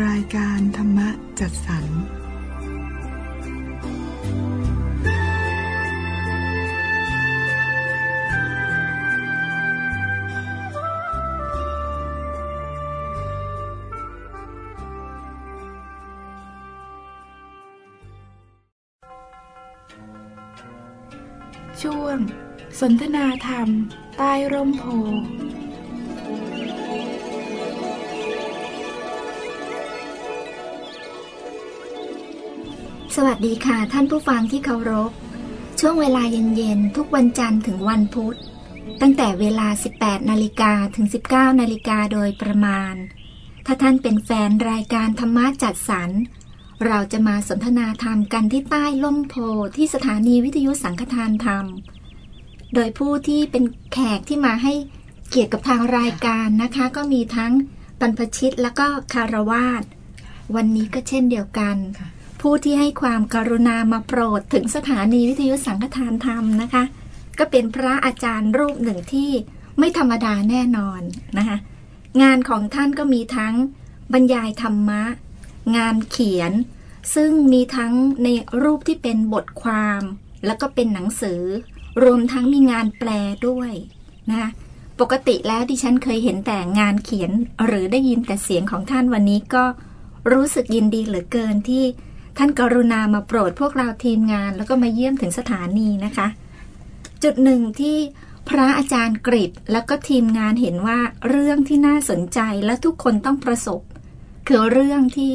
รายการธรรมจัดสรร ช่วง สนทนาธรรม ใต้ร่มโพ วัสดีค่ะท่านผู้ฟังที่เคารพ ช่วงเวลาเย็นๆ ทุกวันจันทร์ถึงวันพุธ ตั้งแต่เวลา 18 นาฬิกาถึง 19 นาฬิกาโดยประมาณ ถ้าท่านเป็นแฟนรายการธรรมะจัดสรร เราจะมาสนทนาธรรมกันที่ใต้ล่มโพที่สถานีวิทยุสังฆทานธรรม โดยผู้ที่เป็นแขกที่มาให้เกียรติกับทางรายการนะคะ ก็มีทั้งบรรพชิตแล้วก็คารวาสวันนี้ก็เช่นเดียวกัน ผู้ที่ให้ความกรุณามาโปรดถึงสถานีวิทยุสังฆทานธรรมนะคะ ก็เป็นพระอาจารย์รูปหนึ่งที่ไม่ธรรมดาแน่นอนนะคะ งานของท่านก็มีทั้งบรรยายธรรมะ งานเขียน ซึ่งมีทั้งในรูปที่เป็นบทความ แล้วก็เป็นหนังสือ รวมทั้งมีงานแปลด้วยนะคะปกติแล้วดิฉันเคยเห็นแต่งานเขียนหรือได้ยินแต่เสียงของท่านวันนี้ก็รู้สึกยินดีเหลือเกินที่ ท่านกรุณามาโปรดพวกเราทีมงาน แล้วก็มาเยี่ยมถึงสถานีนะคะ จุดหนึ่งที่พระอาจารย์กริบแล้วก็ทีมงานเห็นว่าเรื่องที่น่าสนใจและทุกคนต้องประสบ คือเรื่องที่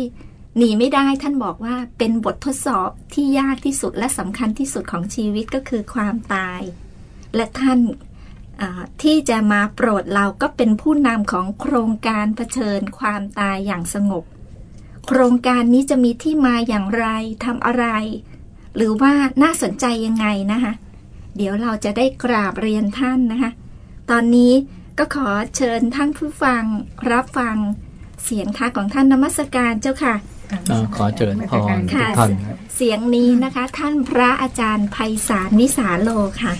หนีไม่ได้ท่านบอกว่าเป็นบททดสอบที่ยากที่สุดและสำคัญที่สุดของชีวิตก็คือความตาย และท่านที่จะมาโปรดเราก็เป็นผู้นำของโครงการเผชิญความตายอย่างสงบ โครงการนี้จะมีที่มาอย่างไรทำอะไร หรือว่าน่าสนใจยังไงนะคะเดี๋ยวเราจะได้กราบเรียนท่านนะคะ ตอนนี้ก็ขอเชิญท่านผู้ฟังรับฟังเสียงค่ะของท่านนมัสการเจ้าค่ะขอเจริญพรทุกท่านเสียงนี้นะคะ ท่านพระอาจารย์ไพศาลนิสาโลค่ะ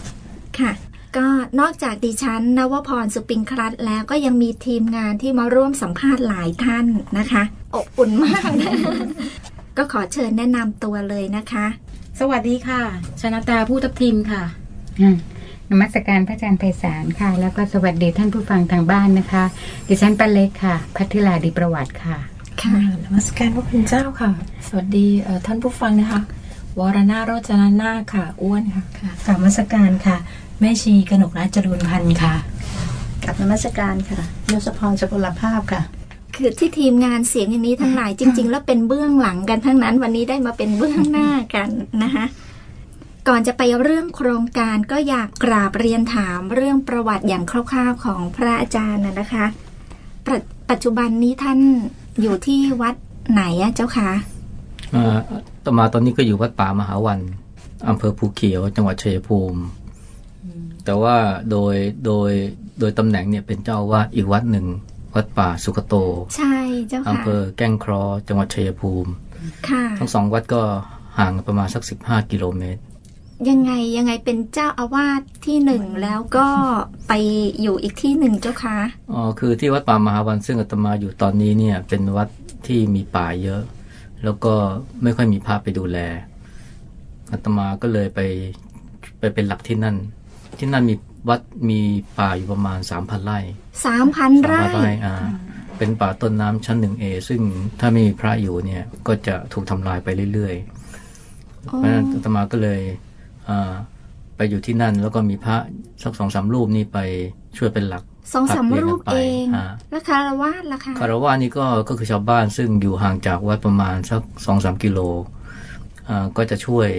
ค่ะ ก็นอกจากดิฉันนวพรสุปิงครัตแล้วก็ยังมีทีมงานที่มาร่วมสัมภาษณ์หลายท่านนะคะอบอุ่นมากนะก็ขอเชิญแนะนำตัวเลยนะคะ สวัสดีค่ะ ชนะตาผู้ทับทิมค่ะนมัสการพระอาจารย์ไพศาลค่ะ แล้วก็สวัสดีท่านผู้ฟังทางบ้านนะคะ ดิฉันป้าเล็กค่ะ พัทธิลาดีประวัติค่ะ ค่ะนมัสการพระคุณเจ้าค่ะ สวัสดีท่านผู้ฟังนะคะ วรนาโรจนานาค่ะ อ้วนค่ะค่ะกลับมาสการค่ะ แม่ชีกนกราชจรุนพันธ์ค่ะกับนมัสการค่ะยศพรสกุลภาพค่ะ คือที่ทีมงานเสียงอย่างนี้ทั้งหลายจริง ๆ แล้วเป็นเบื้องหลังกันทั้งนั้น วันนี้ได้มาเป็นเบื้องหน้ากันนะคะก่อนจะไปเรื่องโครงการก็อยากกราบเรียนถามเรื่องประวัติอย่างคร่าวๆของพระอาจารย์นะคะปัจจุบันนี้ท่านอยู่ที่วัดไหนอะเจ้าคะต่อมาตอนนี้ก็อยู่วัดป่ามหาวันอำเภอภูเขียว จังหวัดชัยภูมิ แต่ว่าโดยโดยโดยตำแหน่งเนี่ยเป็นเจ้าวาดอีกวัดหนึ่ง วัดป่าสุกโต ใช่เจ้าค่ะอำเภอแก้งครอจังหวัดชัยภูมิ ค่ะ ทั้งสองวัดก็ห่างประมาณสักสิบห้ากิโลเมตร ยังไงยังไงเป็นเจ้าอาวาสที่หนึ่งแล้วก็ไปอยู่อีกที่หนึ่งเจ้าคะอ๋อคือที่วัดป่ามหาวันซึ่งอาตมาอยู่ตอนนี้เนี่ยเป็นวัดที่มีป่าเยอะ แล้วก็ไม่ค่อยมีพระไปดูแลอาตมาก็เลยไปไปเป็นหลักที่นั่น ที่นั่นมีวัดมีป่าอยู่ประมาณสามพันไร่สามพันไร่ไร่อ่าเป็นป่าต้นน้ำชั้นหนึ่งเอซึ่งถ้าไม่มีพระอยู่เนี่ยก็จะถูกทำลายไปเรื่อยๆ เพราะฉะนั้นตมาก็เลยไปอยู่ที่นั่นแล้วก็มีพระสักสองสามรูปนี่ไปช่วยเป็นหลักสองสามรูปเองแล้วคารวะล่ะคะคารวะนี่ก็ก็คือชาวบ้านซึ่งอยู่ห่างจากวัดประมาณสักสองสามกิโลอ่าก็จะช่วย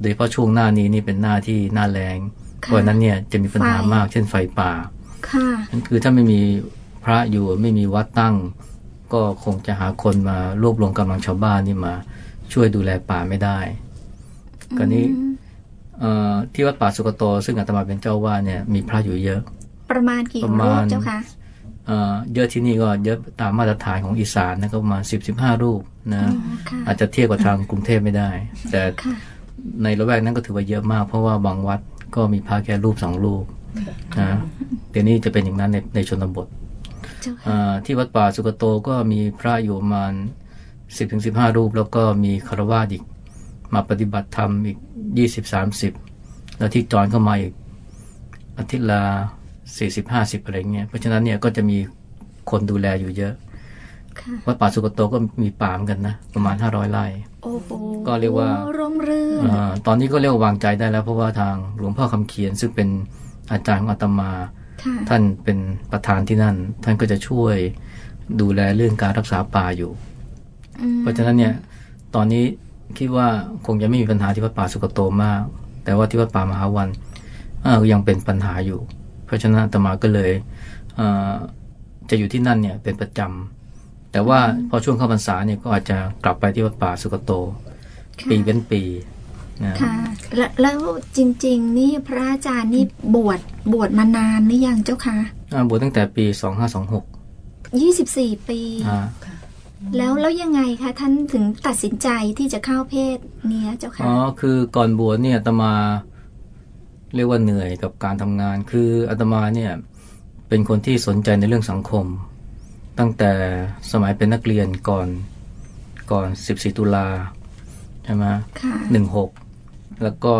โดยเฉพาะช่วงหน้านี้นี่เป็นหน้าที่หน้าแรง เพราะนั้นเนี่ยจะมีปัญหามาก เช่นไฟป่าค่ะนั่นคือถ้าไม่มีพระอยู่ไม่มีวัดตั้ง ก็คงจะหาคนมารวบรวมกำลังชาวบ้านนี่มา ช่วยดูแลป่าไม่ได้กรณีที่วัดป่าสุกโต ซึ่งอาตมาเป็นเจ้าว่าเนี่ยมีพระอยู่เยอะ ประมาณกี่รูปเจ้าคะเยอะที่นี่ก็เยอะตามมาตรฐานของอีสานนะก็ประมาณสิบสิบห้ารูปนะอาจจะเทียบกับทางกรุงเทพไม่ได้ แต่ในละแวกนั้นก็ถือว่าเยอะมาก เพราะว่าบางวัด ก็มีพระแค่รูปสองรูปนะเดี๋ยวนี้จะเป็นอย่างนั้นในในชนบทเจ้าค่ะอ่าที่วัดป่าสุกโตก็มีพระอยู่ประมาณสิบถึงสิบห้ารูป แล้วก็มีคารวาสอีกมาปฏิบัติธรรมอีกยี่สิบสามสิบแล้วที่จอนเข้ามาอีกอาทิตย์ละสี่สิบห้าสิบอะไรเงี้ยเพราะฉะนั้นเนี่ยก็จะมีคนดูแลอยู่เยอะค่ะวัดป่าสุกโตก็มีป่าเหมือนกันนะ ประมาณห้าร้อยไร่โอ้โห ก็เรียกว่าร่มรื่นอาตอนนี้ก็เรียกว่าวางใจได้แล้ว เพราะว่าทางหลวงพ่อคำเขียนซึ่งเป็นอาจารย์ของอาตมาค่ะท่านเป็นประธานที่นั่น ท่านก็จะช่วยดูแลเรื่องการรักษาป่าอยู่อืมเพราะฉะนั้นเนี่ยตอนนี้คิดว่าคงจะไม่มีปัญหาที่วัดป่าสุกโตมาก แต่ว่าที่วัดป่ามหาวันอ่ายังเป็นปัญหาอยู่ เพราะฉะนั้นอาตมาก็เลยอ่าจะอยู่ที่นั่นเนี่ยเป็นประจำ แต่ว่าพอช่วงเข้าพรรษาเนี่ยก็อาจจะกลับไปที่วัดป่าสุกโตค่ะปีเว้นปีนะค่ะแล้วแล้วจริง ๆ นี่พระอาจารย์นี่บวชบวชมานานหรือยังเจ้าคะอ่าบวชตั้งแต่ปี2526ยี่สิบสี่ปีอ่าแล้วแล้วยังไงคะท่านถึงตัดสินใจที่จะเข้าเพศเนี้ยเจ้าค่ะอ๋อคือก่อนบวชเนี่ยอาตมาเรียกว่าเหนื่อยกับการทำงาน คืออาตมาเนี่ยเป็นคนที่สนใจในเรื่องสังคม ตั้งแต่สมัยเป็นนักเรียนก่อนก่อน 14 ตุลาใช่ไหมค่ะหนึ่งหกแล้วก็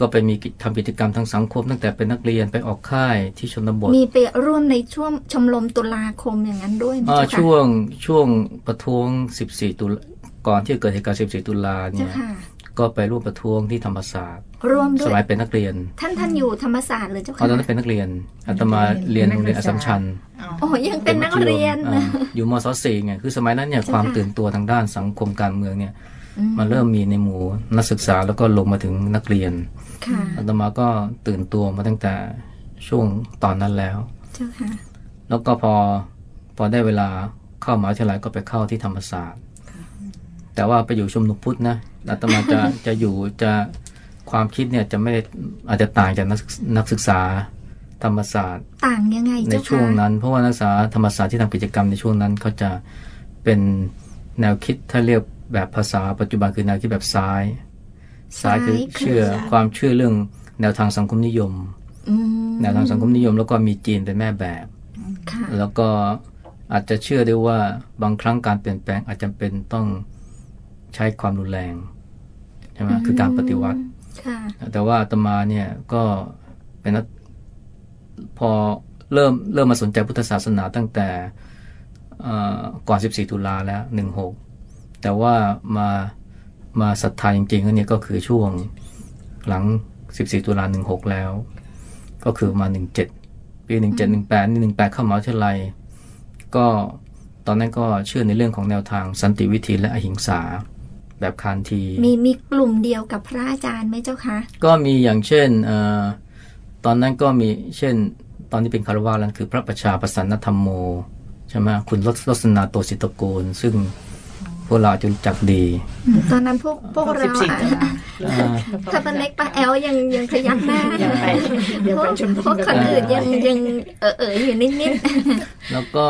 ก็ไปมีกิจทำกิจกรรมทางสังคม ตั้งแต่เป็นนักเรียนไปออกค่ายที่ชนบท มีไปร่วมในช่วงชมรมตุลาคมอย่างนั้นด้วยไหมอ่าเจ้าค่ะช่วงช่วงประท้วง 14 ตุลาก่อนที่จะเกิดเหตุการณ์ 14 ตุลาเจ้าเนี่ยค่ะ ก็ไปร่วมประท้วงที่ธรรมศาสตร์ร่วมสด้วยมัยเป็นนักเรียน ท่านท่านอยู่ธรรมศาสตร์เลยเจ้าตอค่ะนนั้นเป็นนักเรียนอาตมาเรียนโรงเรียนอัสสัมชัญโอ้ยังเป็นนักเรียนอ่าอยู่มศสี่ไงคือสมัยนั้นเนี่ยความตื่นตัวทางด้านสังคมการเมืองเนี่ยมันเริ่มมีในหมู่นักศึกษาแล้วก็ลงมาถึงนักเรียนค่ะอาตมาก็ตื่นตัวมาตั้งแต่ช่วงตอนนั้นแล้วเจ้าค่ะแล้วก็พอพอได้เวลาเข้ามหาวิทยาลัยก็ไปเข้าที่ธรรมศาสตร์ แต่ว่าไปอยู่ชุมนุมพุทธนะ อาตมาจะจะอยู่จะความคิดเนี่ยจะไม่ได้อาจจะต่างจากนักศึกนักศึกษาธรรมศาสตร์ ต่างยังไงในเจ้าช่วงค่ะนั้น เพราะว่านักศึกษาธรรมศาสตร์ที่ทำกิจกรรมในช่วงนั้นเขาจะเป็นแนวคิดถ้าเรียกแบบภาษาปัจจุบันคือแนวคิดแบบซ้าย ซ้ายคือเชื่อความเชื่อเรื่องแนวทางสังคมนิยมอืมแนวทางสังคมนิยมแล้วก็มีจีนเป็นแม่แบบค่ะแล้วก็อาจจะเชื่อได้ว่าบางครั้งการเปลี่ยนแปลงอาจจะเป็นต้องใช้ความรุนแรง ใช่ไหมคือการปฏิวัติค่ะแต่ว่าอาตมาเนี่ยก็เป็นนักพอเริ่มเริ่มมาสนใจพุทธศาสนาตั้งแต่เอ่อก่อน 14 ตุลาแล้ว 16 แต่ว่ามามาศรัทธาจริงๆก็เนี่ยก็คือช่วงหลัง 14 ตุลา 16 แล้ว ก็คือมา 17 ปี 17 18นี่18 เข้ามหาวิทยาลัย ก็ตอนนั้นก็เชื่อในเรื่องของแนวทางสันติวิธีและอหิงสา แบบคานที มีมีกลุ่มเดียวกับพระอาจารย์ไหมเจ้าคะ ก็มีอย่างเช่นเออตอนนั้นก็มีเช่น ตอนนี้เป็นคารวาสแล้วคือพระประชาประสันนธรรมโมใช่ไหมคุณรสนาโตสิตโกนซึ่งพวกเราอาจจะรู้จักดี ตอนนั้นพวกพวกเรา14อะตุลาอ่าถ้าเป็นเล็กป้าแอลยังยังพยักหน้ายังไปยังพวไปกชมรมพวกคนอื่นยังยังเออเอออยู่นิดนิดแล้วก็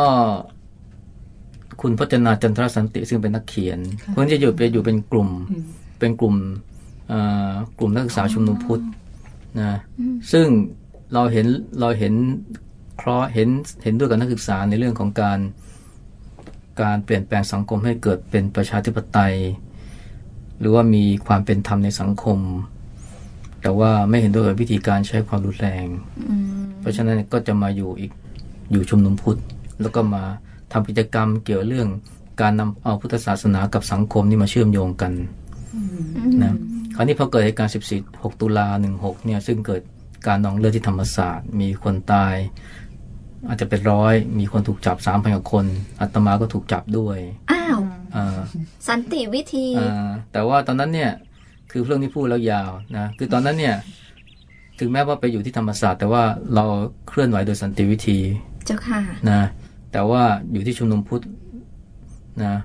คุณพจนาจันทรสันติซึ่งเป็นนักเขียนเพื่อนจะอยู่ไปอยู่เป็นกลุ่มเป็นกลุ่มเอ่อกลุ่มนักศึกษาชุมนุมพุทธนะซึ่งเราเห็นเราเห็นเคราะห์เห็นเห็นด้วยกับนักศึกษาในเรื่องของการการเปลี่ยนแปลงสังคมให้เกิดเป็นประชาธิปไตย หรือว่ามีความเป็นธรรมในสังคม แต่ว่าไม่เห็นด้วยกับวิธีการใช้ความรุนแรงๆอืมเพราะฉะนั้นก็จะมาอยู่อีกอยู่ชุมนุมพุทธแล้วก็มา ทำกิจกรรมเกี่ยวเรื่องการนำเอาพุทธศาสนากับสังคมนี่มาเชื่อมโยงกันนะคราวนี้พอเกิดเหตุการณ์ 14 6 ตุลา 16 เนี่ยซึ่งเกิดการนองเลือดที่ธรรมศาสตร์ มีคนตาย อาจจะเป็นร้อย มีคนถูกจับ3 0 0 0กว่าคน อัตมาก็ถูกจับด้วย อ้าวอ่าสันติวิธีอ่าแต่ว่าตอนนั้นเนี่ย คือเรื่องที่พูดแล้วยาวนะ คือตอนนั้นเนี่ย ถึงแม้ว่าไปอยู่ที่ธรรมศาสตร์ แต่ว่าเราเคลื่อนไหวโดยสันติวิธี เจ้าค่ะ นะ แต่ว่าอยู่ที่ชุมนุมพุทธนะ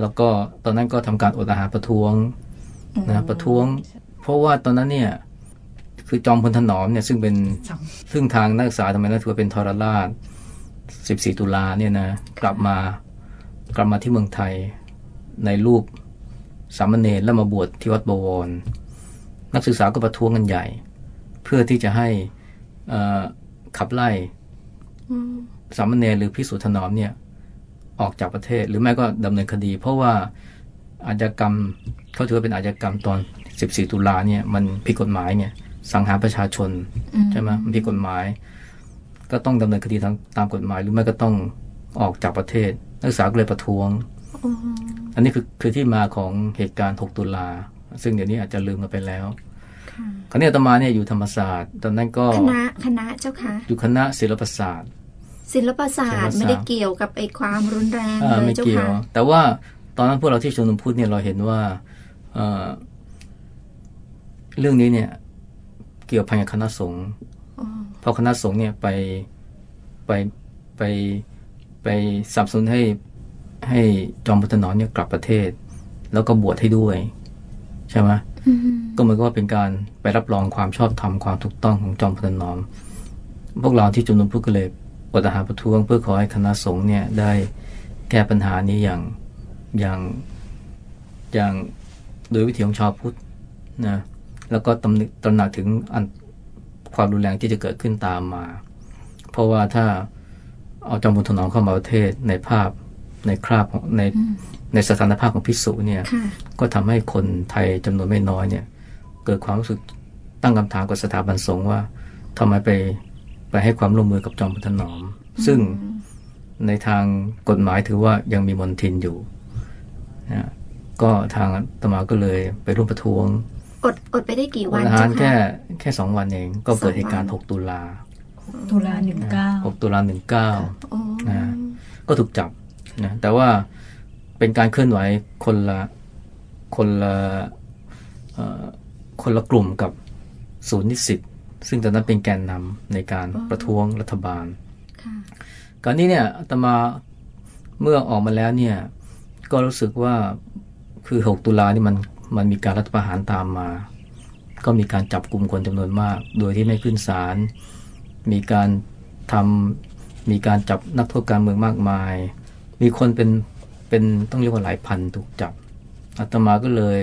แล้วก็ตอนนั้นก็ทำการอดอาหารประท้วงนะประท้วง เพราะว่าตอนนั้นเนี่ยคือจอมพลถนอมเนี่ยซึ่งเป็นซึ่งทางนักศึกษาทำไมนะถือว่าเป็นทรราช 14 ตุลาเนี่ยนะกลับมากลับมาที่เมืองไทยในรูปสามเณรแล้วมาบวชที่วัดบวร นักศึกษาก็ประท้วงกันใหญ่ เพื่อที่จะให้เอ่อขับไล่อืม สามเณรหรือพิสุถนอมเนี่ยออกจากประเทศ หรือไม่ก็ดำเนินคดี เพราะว่าอาชญากรรมเขาถือว่าเป็นอาชญากรรมตอน 14 ตุลาเนี่ยมันผิดกฎหมายเนี่ยสังหารประชาชนอืมใช่ไหมมันผิดกฎหมาย ก็ต้องดำเนินคดีตามตามกฎหมาย หรือไม่ก็ต้องออกจากประเทศ นักศึกษาก็เลยประท้วงอ๋ออันนี้คือคือที่มาของเหตุการณ์ 6 ตุลา ซึ่งเดี๋ยวนี้อาจจะลืมกันไปแล้วค่ะคราวนี้อาตมาเนี่ยอยู่ธรรมศาสตร์ ตอนนั้นก็คณะคณะเจ้าค่ะอยู่คณะศิลปศาสตร์ ศิลปศาสตร์ศิลปศาสตร์ไม่ได้เกี่ยวกับไอ้ความรุนแรงอ่าเลยไม่เจ้าเกี่ยวค่ะแต่ว่าตอนนั้นพวกเราที่ชุมนุมพุทธเนี่ยเราเห็นว่าเอ่อเรื่องนี้เนี่ย เกี่ยวพันกับคณะสงฆ์อ๋อเพราะคณะสงฆ์เนี่ยไปไปไปไปสนับสนุนให้ให้จอมพลถนอมเนี่ยกลับประเทศ แล้วก็บวชให้ด้วยใช่ไหมอืมก็เหมือนกับว่าเป็นการไปรับรองความชอบธรรมความถูกต้องของจอมพลถนอม พวกเราที่ชุมนุมพุทธก็เลย ปฏิหารประท้วงเพื่อขอให้คณะสงฆ์เนี่ยได้แก้ปัญหานี้อย่างอย่างอย่างโดยวิถีของชาวพุทธนะแล้วก็ตำหนิตระหนักถึงอันความรุนแรงที่จะเกิดขึ้นตามมา เพราะว่าถ้าเอาจอมพลถนอมเข้ามาประเทศในภาพในคราบของในในสถานภาพของพิสุเนี่ยค่ะก็ทำให้คนไทยจำนวนไม่น้อยเนี่ย เกิดความรู้สึกตั้งคำถามกับสถาบันสงฆ์ว่าทำไมไป ไปให้ความร่วมมือกับจอมพลถนอม ซึ่งในทางกฎหมายถือว่ายังมีมนทินอยู่นะก็ทางอาตมาก็เลยไปร่วมประท้วงอดอดไปได้กี่วันอาเจ้าหารแค่ค่ะแค่สองวันเอง ก็เกิดสองวันเหตุการณ์ 6 ตุลาตุลาหนึ่งเก้า6ตุลา19อ๋อนะก็ถูกจับนะแต่ว่าเป็นการเคลื่อนไหวคนละคนละเอ่อคนละกลุ่มกับศูนย์นิสิต ซึ่งตอนนั้นเป็นแกนนำในการประท้วงรัฐบาลค่ะการนี้เนี่ยอาตมาเมื่อออกมาแล้วเนี่ยก็รู้สึกว่าคือ 6 ตุลานี่มันมันมีการรัฐประหารตามมา ก็มีการจับกลุ่มคนจำนวนมาก โดยที่ไม่ขึ้นศาลมีการทำมีการจับนักโทษการเมืองมากมาย มีคนเป็นเป็นต้องเรียกว่าหลายพันถูกจับอาตมาก็เลย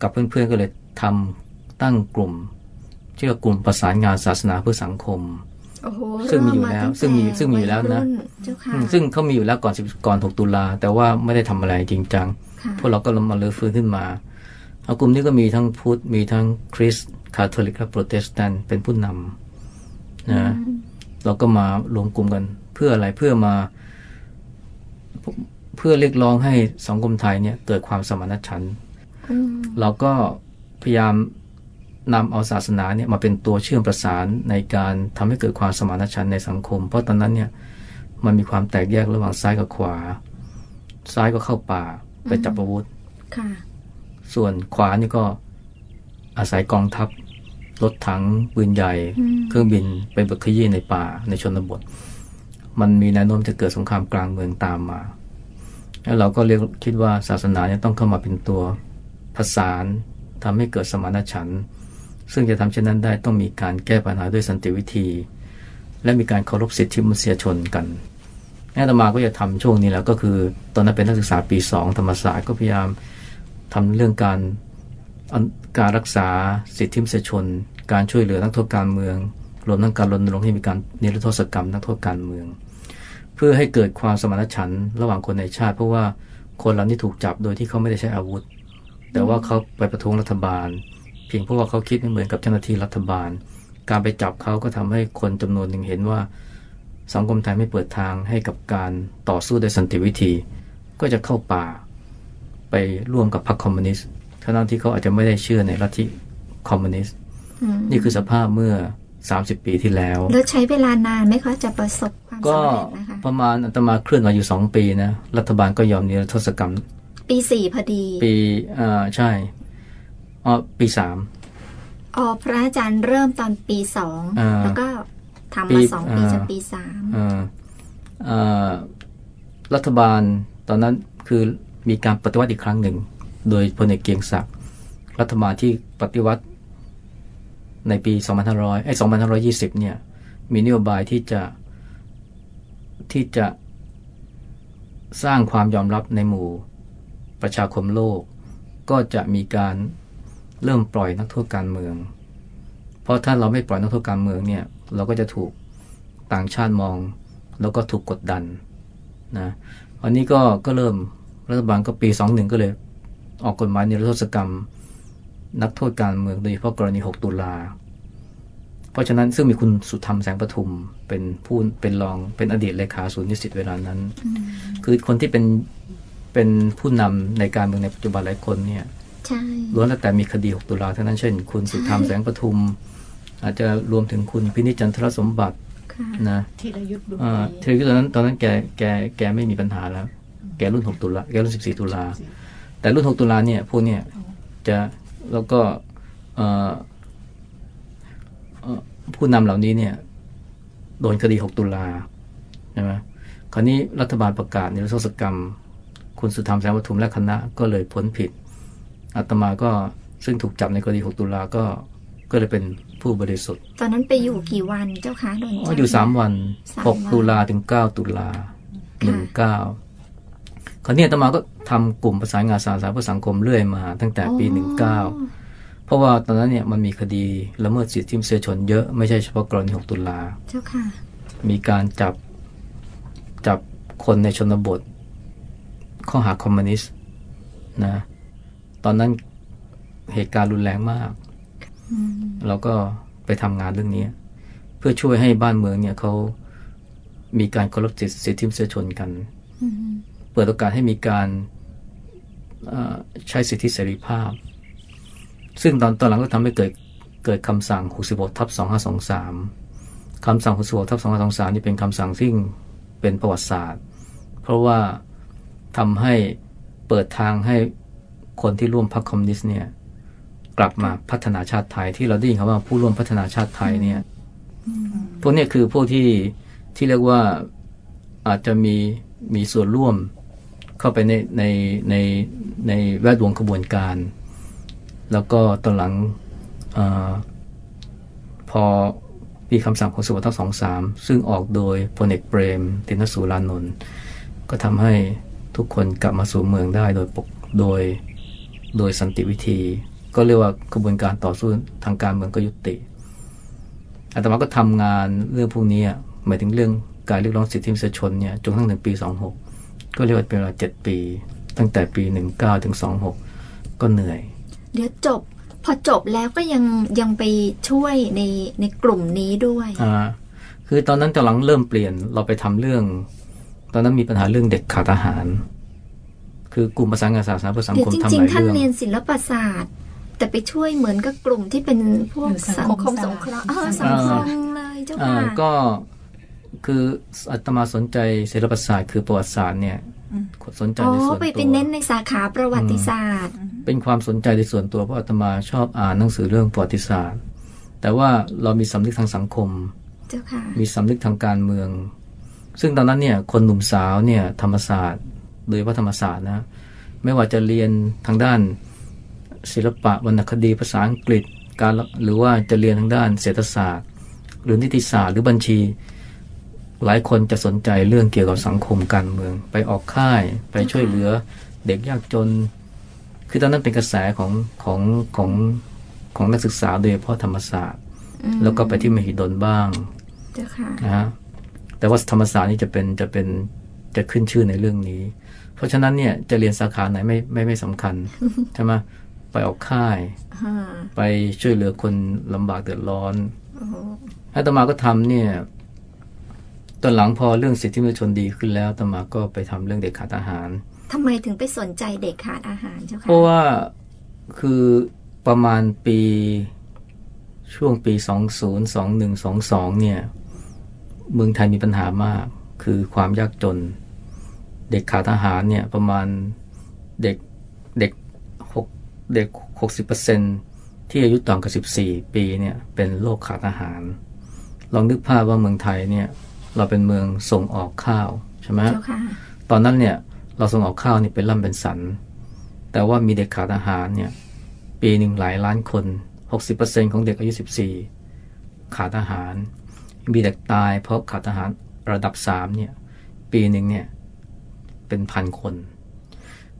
กับเพื่อนๆก็เลยทำตั้งกลุ่ม ชื่อว่ากลุ่มประสานงานศาสนาเพื่อสังคมโอ้โหซึ่งมีอยู่แล้วเริ่าซึ่งมีตั้ซึ่งมีอยู่แล้วนะวัรุ่เจ้าค่ะอืมซึ่งเขามีอยู่แล้วก่อน10ก่อน 6 ตุลา แต่ว่าไม่ได้ทำอะไรจริงจังค่ะพวกเราก็มาเลือฟื้นขึ้นมาเอากลุ่มนี้ก็มีทั้งพุทธมีทั้งคริสต์คาทอลิกและโปรเตสแตนต์เป็นผู้นำนะเราก็มารวมกลุ่มกันเพื่ออะไรเพื่อมา เพื่อเรียกร้องให้สังคมไทยเนี่ย เกิดความสมานฉันท์อืมเราก็พยายาม นำเอาศาสนาเนี่ยมาเป็นตัวเชื่อมประสานในการทำให้เกิดความสมานฉันท์ในสังคม เพราะตอนนั้นเนี่ยมันมีความแตกแยกระหว่างซ้ายกับขวา ซ้ายก็เข้าป่าไปจับอาวุธค่ะส่วนขวานี่ก็อาศัยกองทัพรถถังปืนใหญ่อืมเครื่องบินไปบดขยี้ในป่าในชนบท มันมีแนวโน้มจะเกิดสงครามกลางเมืองตามมา แล้วเราก็เรียกคิดว่าศาสนาเนี่ยต้องเข้ามาเป็นตัวผสานทำให้เกิดสมานฉันท์ ซึ่งจะทำเช่นนั้นได้ต้องมีการแก้ปัญหาด้วยสันติวิธี และมีการเคารพสิทธิมนุษยชนกันอาตมาก็จะทำช่วงนี้แล้วก็คือ ตอนนั้นเป็นนักศึกษาปีสองธรรมศาสตร์ก็พยายามทำเรื่องการการรักษาสิทธิมนุษยชน การช่วยเหลือนักโทษการเมือง รวมทั้งการรณรงค์ให้มีการนิรโทษกรรมนักโทษการเมือง เพื่อให้เกิดความสมานฉันท์ระหว่างคนในชาติ เพราะว่าคนเหล่านี้ถูกจับโดยที่เขาไม่ได้ใช้อาวุธ แต่ว่าเขาไปประท้วงรัฐบาล เพียงเพราะว่าเขาคิดไม่เหมือนกับเจ้าหน้าที่รัฐบาล การไปจับเขาก็ทำให้คนจำนวนหนึ่งเห็นว่า สังคมไทยไม่เปิดทางให้กับการต่อสู้โดยสันติวิธี ก็จะเข้าป่าไปร่วมกับพรรคคอมมิวนิสต์ทั้งที่เขาอาจจะไม่ได้เชื่อในลัทธิคอมมิวนิสต์อืมนี่คือสภาพเมื่อ 30 ปีที่แล้ว แล้วใช้เวลานานไหมคะจะประสบความก็สำเร็จนะคะประมาณอาตมาเคลื่อนมาอยู่สองปีนะ รัฐบาลก็ยอมนิรโทษกรรม ปีสี่พอดี ปีอ่าใช่ อ๋อปีสามอ๋อพระอาจารย์เริ่มตอนปีสองอ่าแล้วก็ทำปีมาสองปีอ่าจนปีสามอ่าอ่ารัฐบาลตอนนั้นคือมีการปฏิวัติอีกครั้งหนึ่ง โดยพลเอกเกรียงศักดิ์รัฐบาลที่ปฏิวัติในปี 2500ไอ้2520 เนี่ย มีนโยบายที่จะที่จะสร้างความยอมรับในหมู่ประชาคมโลก ก็จะมีการ เริ่มปล่อยนักโทษการเมือง เพราะถ้าเราไม่ปล่อยนักโทษการเมืองเนี่ย เราก็จะถูกต่างชาติมอง แล้วก็ถูกกดดันนะวันนี้ก็ก็เริ่มรัฐบาลก็ปีสองหนึ่งก็เลย ออกกฎหมายในรัฐศกรรม นักโทษการเมืองโดยเฉพาะกรณี 6 ตุลา เพราะฉะนั้นซึ่งมีคุณสุธรรมแสงประทุมเป็นผู้เป็นรองเป็นอดีตเลขาศูนย์นิสิตเวลานั้น คือคนที่เป็นเป็นผู้นำในการเมืองในปัจจุบันหลายคนเนี่ยใช่ ล้วนแล้วแต่มีคดี 6 ตุลาทั้งนั้นเช่น คุณสุธรรมแสงประทุม อาจจะรวมถึงคุณพินิจจันทรสมบัติค่ะนะธีรยุทธ์บุญอ่ามีเทเลวิตอนนั้นตอนนั้นแกแกแกไม่มีปัญหาแล้ว แกรุ่น 6 ตุลาแกรุ่น 14 ตุลา แต่รุ่น 6 ตุลาเนี่ยพวกเนี่ยจะแล้วก็เอ่อเอ่อผู้นำเหล่านี้เนี่ยโดนคดี 6 ตุลาใช่ไหมคราวนี้รัฐบาลประกาศนิรโทษกรรม คุณสุธรรมแสงปทุมและคณะก็เลยพ้นผิด อาตมาก็ซึ่งถูกจับในคดี6ตุลาก็ก็เลยเป็นผู้บริสุทธิ์ ตอนนั้นไปอยู่กี่วันเจ้าคะโดนอ๋อจับอยู่สามวันสามหกวันตุลาถึงเก้าตุลาหนึ่งเก้าคราวนี้อาตมาก็ทำกลุ่มประสานงานสาธารณสุขเพื่อสังคมเรื่อยมาตั้งแต่ปีหนึ่งเก้าเพราะว่าตอนนั้นเนี่ยมันมีคดีละเมิดสิทธิมนุษยชนเยอะไม่ใช่เฉพาะกรณี6ตุลาเจ้าค่ะ มีการจับจับคนในชนบท ข้อหาคอมมิวนิสต์นะ ตอนนั้นเหตุการณ์รุนแรงมากอืมเราก็ไปทำงานเรื่องนี้ เพื่อช่วยให้บ้านเมืองเนี่ยเขามีการเคารพสิทธิสิทธิมนุษยชนกันอืมเปิดโอกาสให้มีการเอ่อใช้สิทธิเสรีภาพ ซึ่งตอนตอนหลังก็ทำให้เกิดเกิดคำสั่ง66ทับ2523คำสั่ง66ทับ2523นี่เป็นคำสั่งซึ่งเป็นประวัติศาสตร์ เพราะว่าทำให้เปิดทางให้ คนที่ร่วมพรรคคอมมิวนิสต์เนี่ยกลับมาพัฒนาชาติไทยที่เราได้ยินคำว่าผู้ร่วมพัฒนาชาติไทยเนี่ยพวกนี้คือพวกที่ที่เรียกว่าอาจจะมีมีส่วนร่วมเข้าไปในในในในแวดวงขบวนการ แล้วก็ตอนหลังอพอมีคำสั่งของสุวัสดิ์สองสามซึ่งออกโดยพลเอกเปรม ตินสุรานนท์ก็ทำให้ทุกคนกลับมาสู่เมืองได้โดยปกโดย โดยสันติวิธี ก็เรียกว่ากระบวนการต่อสู้ทางการเมืองก็ยุติอาตมาก็ทำงานเรื่องพวกนี้อะหมายถึงเรื่องการเรียกร้องสิทธิมนุษยชนเนี่ยจนกระทั่งถึงปี 26 ก็เรียกว่าเป็นเวลา 7 ปี ตั้งแต่ปี 19 ถึง 26 ก็เหนื่อย เดี๋ยวจบ พอจบแล้วก็ยังยังไปช่วยในในกลุ่มนี้ด้วยอ่าคือตอนนั้นตอนหลังเริ่มเปลี่ยนเราไปทำเรื่อง ตอนนั้นมีปัญหาเรื่องเด็กขาดอาหาร คือกลุ่มประสานงานศาสนาเพื่อสังเดี๋ยควมจทำริหงลายๆท่านเรื่องเรียนศิลปศาสตร์ แต่ไปช่วยเหมือนกับกลุ่มที่เป็นพวกอยู่สัสังงคคมมสศาสงตร์เคราะห์เออสังคมเลยเจ้าอ่าค่ะก็คืออาตมาสนใจศิลปศาสตร์คือประวัติศาสตร์เนี่ยสนใจอ๋อในส่วนไปตัไปวเน้นในสาขาประวัติศาสตร์ เป็นความสนใจในส่วนตัวเพราะอาตมาชอบอ่านหนังสือเรื่องประวัติศาสตร์ แต่ว่าเรามีสำนึกทางสังคมเจ้าค่ะมีสำนึกทางการเมือง ซึ่งตอนนั้นเนี่ยคนหนุ่มสาวเนี่ยธรรมศาสตร์ โดยเฉพาะธรรมศาสตร์นะไม่ว่าจะเรียนทางด้านศิลปะวรรณคดีภาษาอังกฤษการหรือว่าจะเรียนทางด้านเศรษฐศาสตร์ หรือนิติศาสตร์หรือบัญชี หลายคนจะสนใจเรื่องเกี่ยวกับสังคมการเมือง ไปออกค่ายไปช่วยเหลือเด็กยากจน คือตอนนั้นเป็นกระแสของของของของนักศึกษาโดยเฉพาะธรรมศาสตร์อืมแล้วก็ไปที่มหิดลบ้างเจ้าค่ะนะฮะแต่ว่าธรรมศาสตร์นี่จะเป็นจะเป็นจะขึ้นชื่อในเรื่องนี้ เพราะฉะนั้นเนี่ยจะเรียนสาขาไหนไม่ไม่ไม่สำคัญใช่ไหมไปออกค่ายอ่าไปช่วยเหลือคนลำบากเดือดร้อนโอ้โหอาตมาก็ทำเนี่ยตอนหลังพอเรื่องสิทธิมนุษยชนดีขึ้นแล้วอาตมาก็ไปทำเรื่องเด็กขาดอาหารทำไมถึงไปสนใจเด็กขาดอาหารเจ้าค่ะเพราะว่าคือประมาณปีช่วงปีสองศูนย์สองหนึ่งสองสองเนี่ย เมืองไทยมีปัญหามาก คือความยากจน เด็กขาดอาหารเนี่ยประมาณเด็กเด็กหกเด็กหกสิบเปอร์เซ็นที่อายุต่ำกว่าสิบสี่ปีเนี่ยเป็นโรคขาดอาหาร ลองนึกภาพว่าเมืองไทยเนี่ยเราเป็นเมืองส่งออกข้าวใช่ไหมเจ้าค่ะตอนนั้นเนี่ยเราส่งออกข้าวนี่เป็นล่ำเป็นสัน แต่ว่ามีเด็กขาดอาหารเนี่ยปีหนึ่งหลายล้านคน 60%ของเด็กอายุ 14 ขาดอาหาร มีเด็กตายเพราะขาดอาหารระดับ 3 เนี่ย ปีหนึ่งเนี่ย เป็นพันคน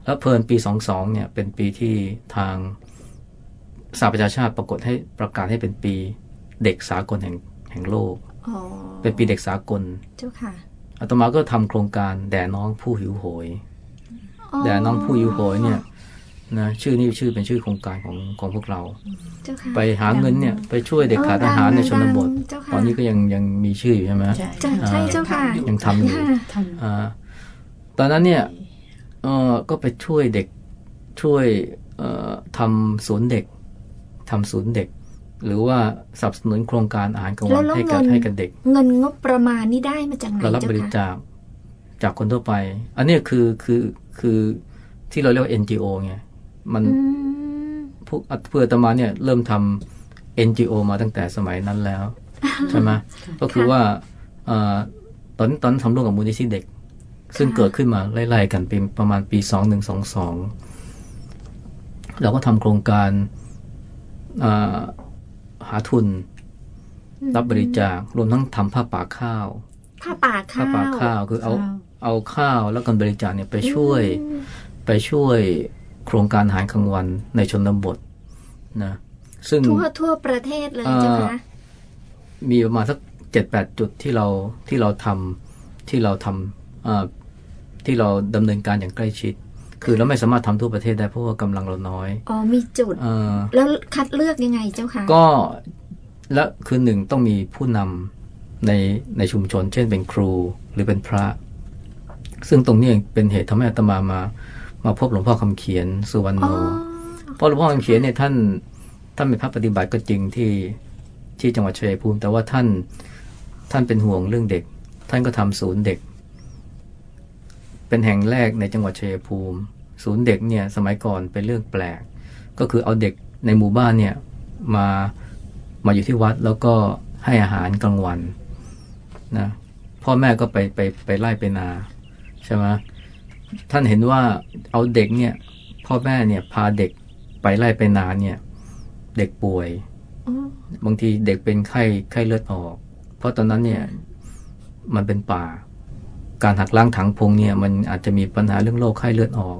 แล้วเพลินปี 22เนี่ยเป็นปีที่ทางสหประชาชาติปรากฏให้ประกาศให้เป็นปีเด็กสากลแห่งแห่งโลกอ๋อเป็นปีเด็กสากลเจ้าค่ะอาตมาก็ทำโครงการแด่น้องผู้หิวโหย แด่น้องผู้หิวโหยเนี่ยนะชื่อนี่ชื่อเป็นชื่อโครงการของของพวกเราเจ้าค่ะไปหาเงินเนี่ยไปช่วยเด็กขาดอาหารในชนบทดังๆเจ้าค่ะตอนนี้ก็ยังยังมีชื่ออยู่ใช่ไหมใช่จะใช่เจ้าค่ะยังทำอยู่ค่ะทำอ่า ตอนนั้นเนี่ยเออก็ไปช่วยเด็กช่วยเอ่อทำศูนย์เด็กทำศูนย์เด็ก หรือว่าสนับสนุนโครงการอาหารกลางแล้วัวนแล้วให้กับเงินให้กับเด็ก เงินงบประมาณนี่ได้มาจากไหนเรารับเจ้าบริค่ะจาคจากคนทั่วไป อันเนี้ยคือคือคือที่เราเรียกว่า NGO ไงมันอืมพวกเพื่ออาตมาเนี่ยเริ่มทำ NGO มาตั้งแต่สมัยนั้นแล้ว ใช่ไหมก็คือว่าเอ่อตอนตอนนทำร่วมกับมูลนิธิเด็ก ซึ่งเกิดขึ้นมาไล่ๆกันเป็นประมาณปีสองหนึ่งสองสองเราก็ทำโครงการอ่าหาทุน รับบริจาครวมทั้งทำผ้าป่าข้าวผ้าป่าผ้าข้าวป่าข้าวคือเอาเอาข้าวแล้วกันบริจาคเนี่ยไปช่วยอืมไปช่วยโครงการอาหารกลางวันในชนบทนะซึ่งทั่วทั่วประเทศเลยเจ้าค่ะมีประมาณสักเจ็ดแปดจุดที่เราที่เราทำที่เราทำอ่า ที่เราดำเนินการอย่างใกล้ชิด คือเราไม่สามารถทำทั่วประเทศได้เพราะว่ากำลังเราน้อยอ๋อมีจุดเอ่อแล้วคัดเลือกยังไงเจ้าค่ะก็และคือหนึ่งต้องมีผู้นำในในชุมชน เช่นเป็นครูหรือเป็นพระ ซึ่งตรงนี้เองเป็นเหตุทำให้อาตมามา มาพบหลวงพ่อคำเขียนสุวรรณโนอ๋อเพราะหลวงพ่อคำเขียนเนี่ยท่านท่านเป็นพระปฏิบัติก็จริงที่ที่จังหวัดชัยภูมิ แต่ว่าท่านท่านเป็นห่วงเรื่องเด็ก ท่านก็ทำศูนย์เด็ก เป็นแห่งแรกในจังหวัดชัยภูมิ ศูนย์เด็กเนี่ยสมัยก่อนเป็นเรื่องแปลก ก็คือเอาเด็กในหมู่บ้านเนี่ยมามาอยู่ที่วัดแล้วก็ให้อาหารกลางวันนะพ่อแม่ก็ไปไปไปไล่ไปนาใช่ไหมท่านเห็นว่าเอาเด็กเนี่ยพ่อแม่เนี่ยพาเด็กไปไล่ไปนาเนี่ย เด็กป่วยอ๋อบางทีเด็กเป็นไข้ไข้เลือดออก เพราะตอนนั้นเนี่ยมันเป็นป่า การหักล้างถังพงเนี่ยมันอาจจะมีปัญหาเรื่องโรคไข้เลือดออก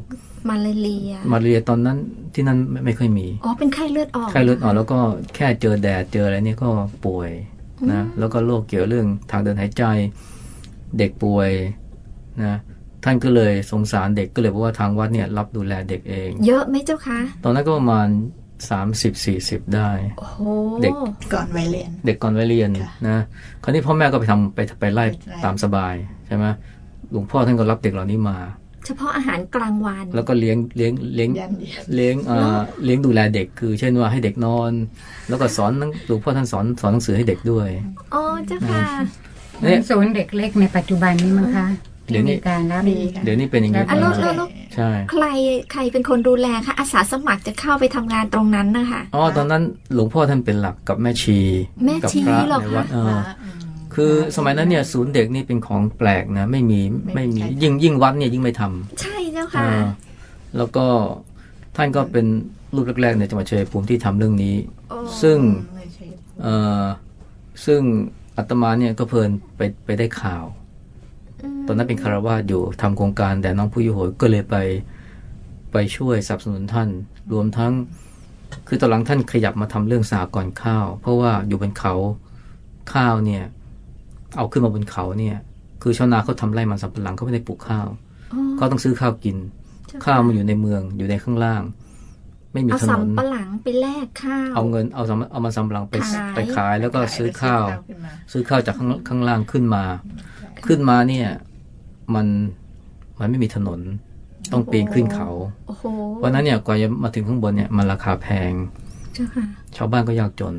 มาลาเรีย มาเรียตอนนั้นที่นั่นไม่ไม่ค่อยมี อ๋อ เป็นไข้เลือดออก ไข้เลือดออกแล้วก็แค่เจอแดดเจออะไรเนี่ยก็ป่วยนะ แล้วก็โรคเกี่ยวเรื่องทางเดินหายใจ เด็กป่วยนะ ท่านก็เลยสงสารเด็กก็เลยบอกว่าทางวัดเนี่ยรับดูแลเด็กเอง เยอะไหมเจ้าคะ ตอนนั้นก็ประมาณสามสิบสี่สิบได้โอ้โหเด็กก่อนวัยเรียน เด็กก่อนวัยเรียนค่ะนะ คราวนี้พ่อแม่ก็ไปทำไปไปไล่ไปไล่ตามสบายใช่ไหมหลวงพ่อท่านก็รับเด็กเหล่านี้มา เฉพาะอาหารกลางวัน แล้วก็เลี้ยงเลี้ยงเลี้ยงยันเดียวเลี้ยงเอ่อเลี้ยงดูแลเด็กคือ เช่นว่าให้เด็กนอน แล้วก็สอนหนังหลวงพ่อท่านสอนสอนหนังสือให้เด็กด้วยอ๋อเจ้าค่ะเนี่ยศูนย์เด็กเล็กในปัจจุบันนี้มั้งคะเดี๋ยวนี้ที่มีการรับมีค่ะเดี๋ยวนี้เป็นอย่างนี้อะแล้วแล้วแล้วใช่ใครใครเป็นคนดูแลคะอาสาสมัครจะเข้าไปทำงานตรงนั้นนะคะอ๋อตอนนั้นหลวงพ่อท่านเป็นหลักกับแม่ชี แม่กัชีพระเหรอในคะ วัดเออว่าอืมคือสมัยนั้นเนี่ยศูนย์เด็กนี่เป็นของแปลกนะ ไม่มีไม่ไม่มีมีใครทำยิ่งยิ่งวัดเนี่ยยิ่งไม่ทำใช่เจ้าเอค่ะอแล้วก็ท่านก็เป็นรูปแรกๆในจังหวัดชัยภูมิที่ทำเรื่องนี้โอ้ซึ่งไม่ใช่เอ่อซึ่งอาตมาเนี่ยก็เพลินไปไปได้ข่าวมตอนนั้นเป็นคารวาสอยู่ทำโครงการแต่น้องผู้ยุโหยก็เลยไปไปช่วยสนับสนุนท่าน รวมทั้ง คือตอนหลังท่านขยับมาทำเรื่องสากรณ์ข้าว เพราะว่าอยู่บนเขาข้าวเนี่ย เอาขึ้นมาบนเขาเนี่ย คือชาวนาเขาทำไร่มันสำปะหลังเขาไม่ได้ปลูกข้าวอ๋อเขาต้องซื้อข้าวกินเจ้ค่ะข้าวมันอยู่ในเมืองอยู่ในข้างล่าง ไม่มีเอาถนนสำปะหลังไปแลกข้าวเอาเงินเอาสำเอามาสำปะหลังไปขายไปขายแล้วก็ซื้อข้าวขึ้นมาซื้อข้าวจากข้างข้างล่างขึ้นมา ขึ้นมาเนี่ย มันมันไม่มีถนนต้องปีนขึ้นเขาโอ้โหเพราะฉะนั้นเนี่ยกว่าจะมาถึงข้างบนเนี่ยมันราคาแพงเจ้าค่ะชาวบ้านก็ยากจน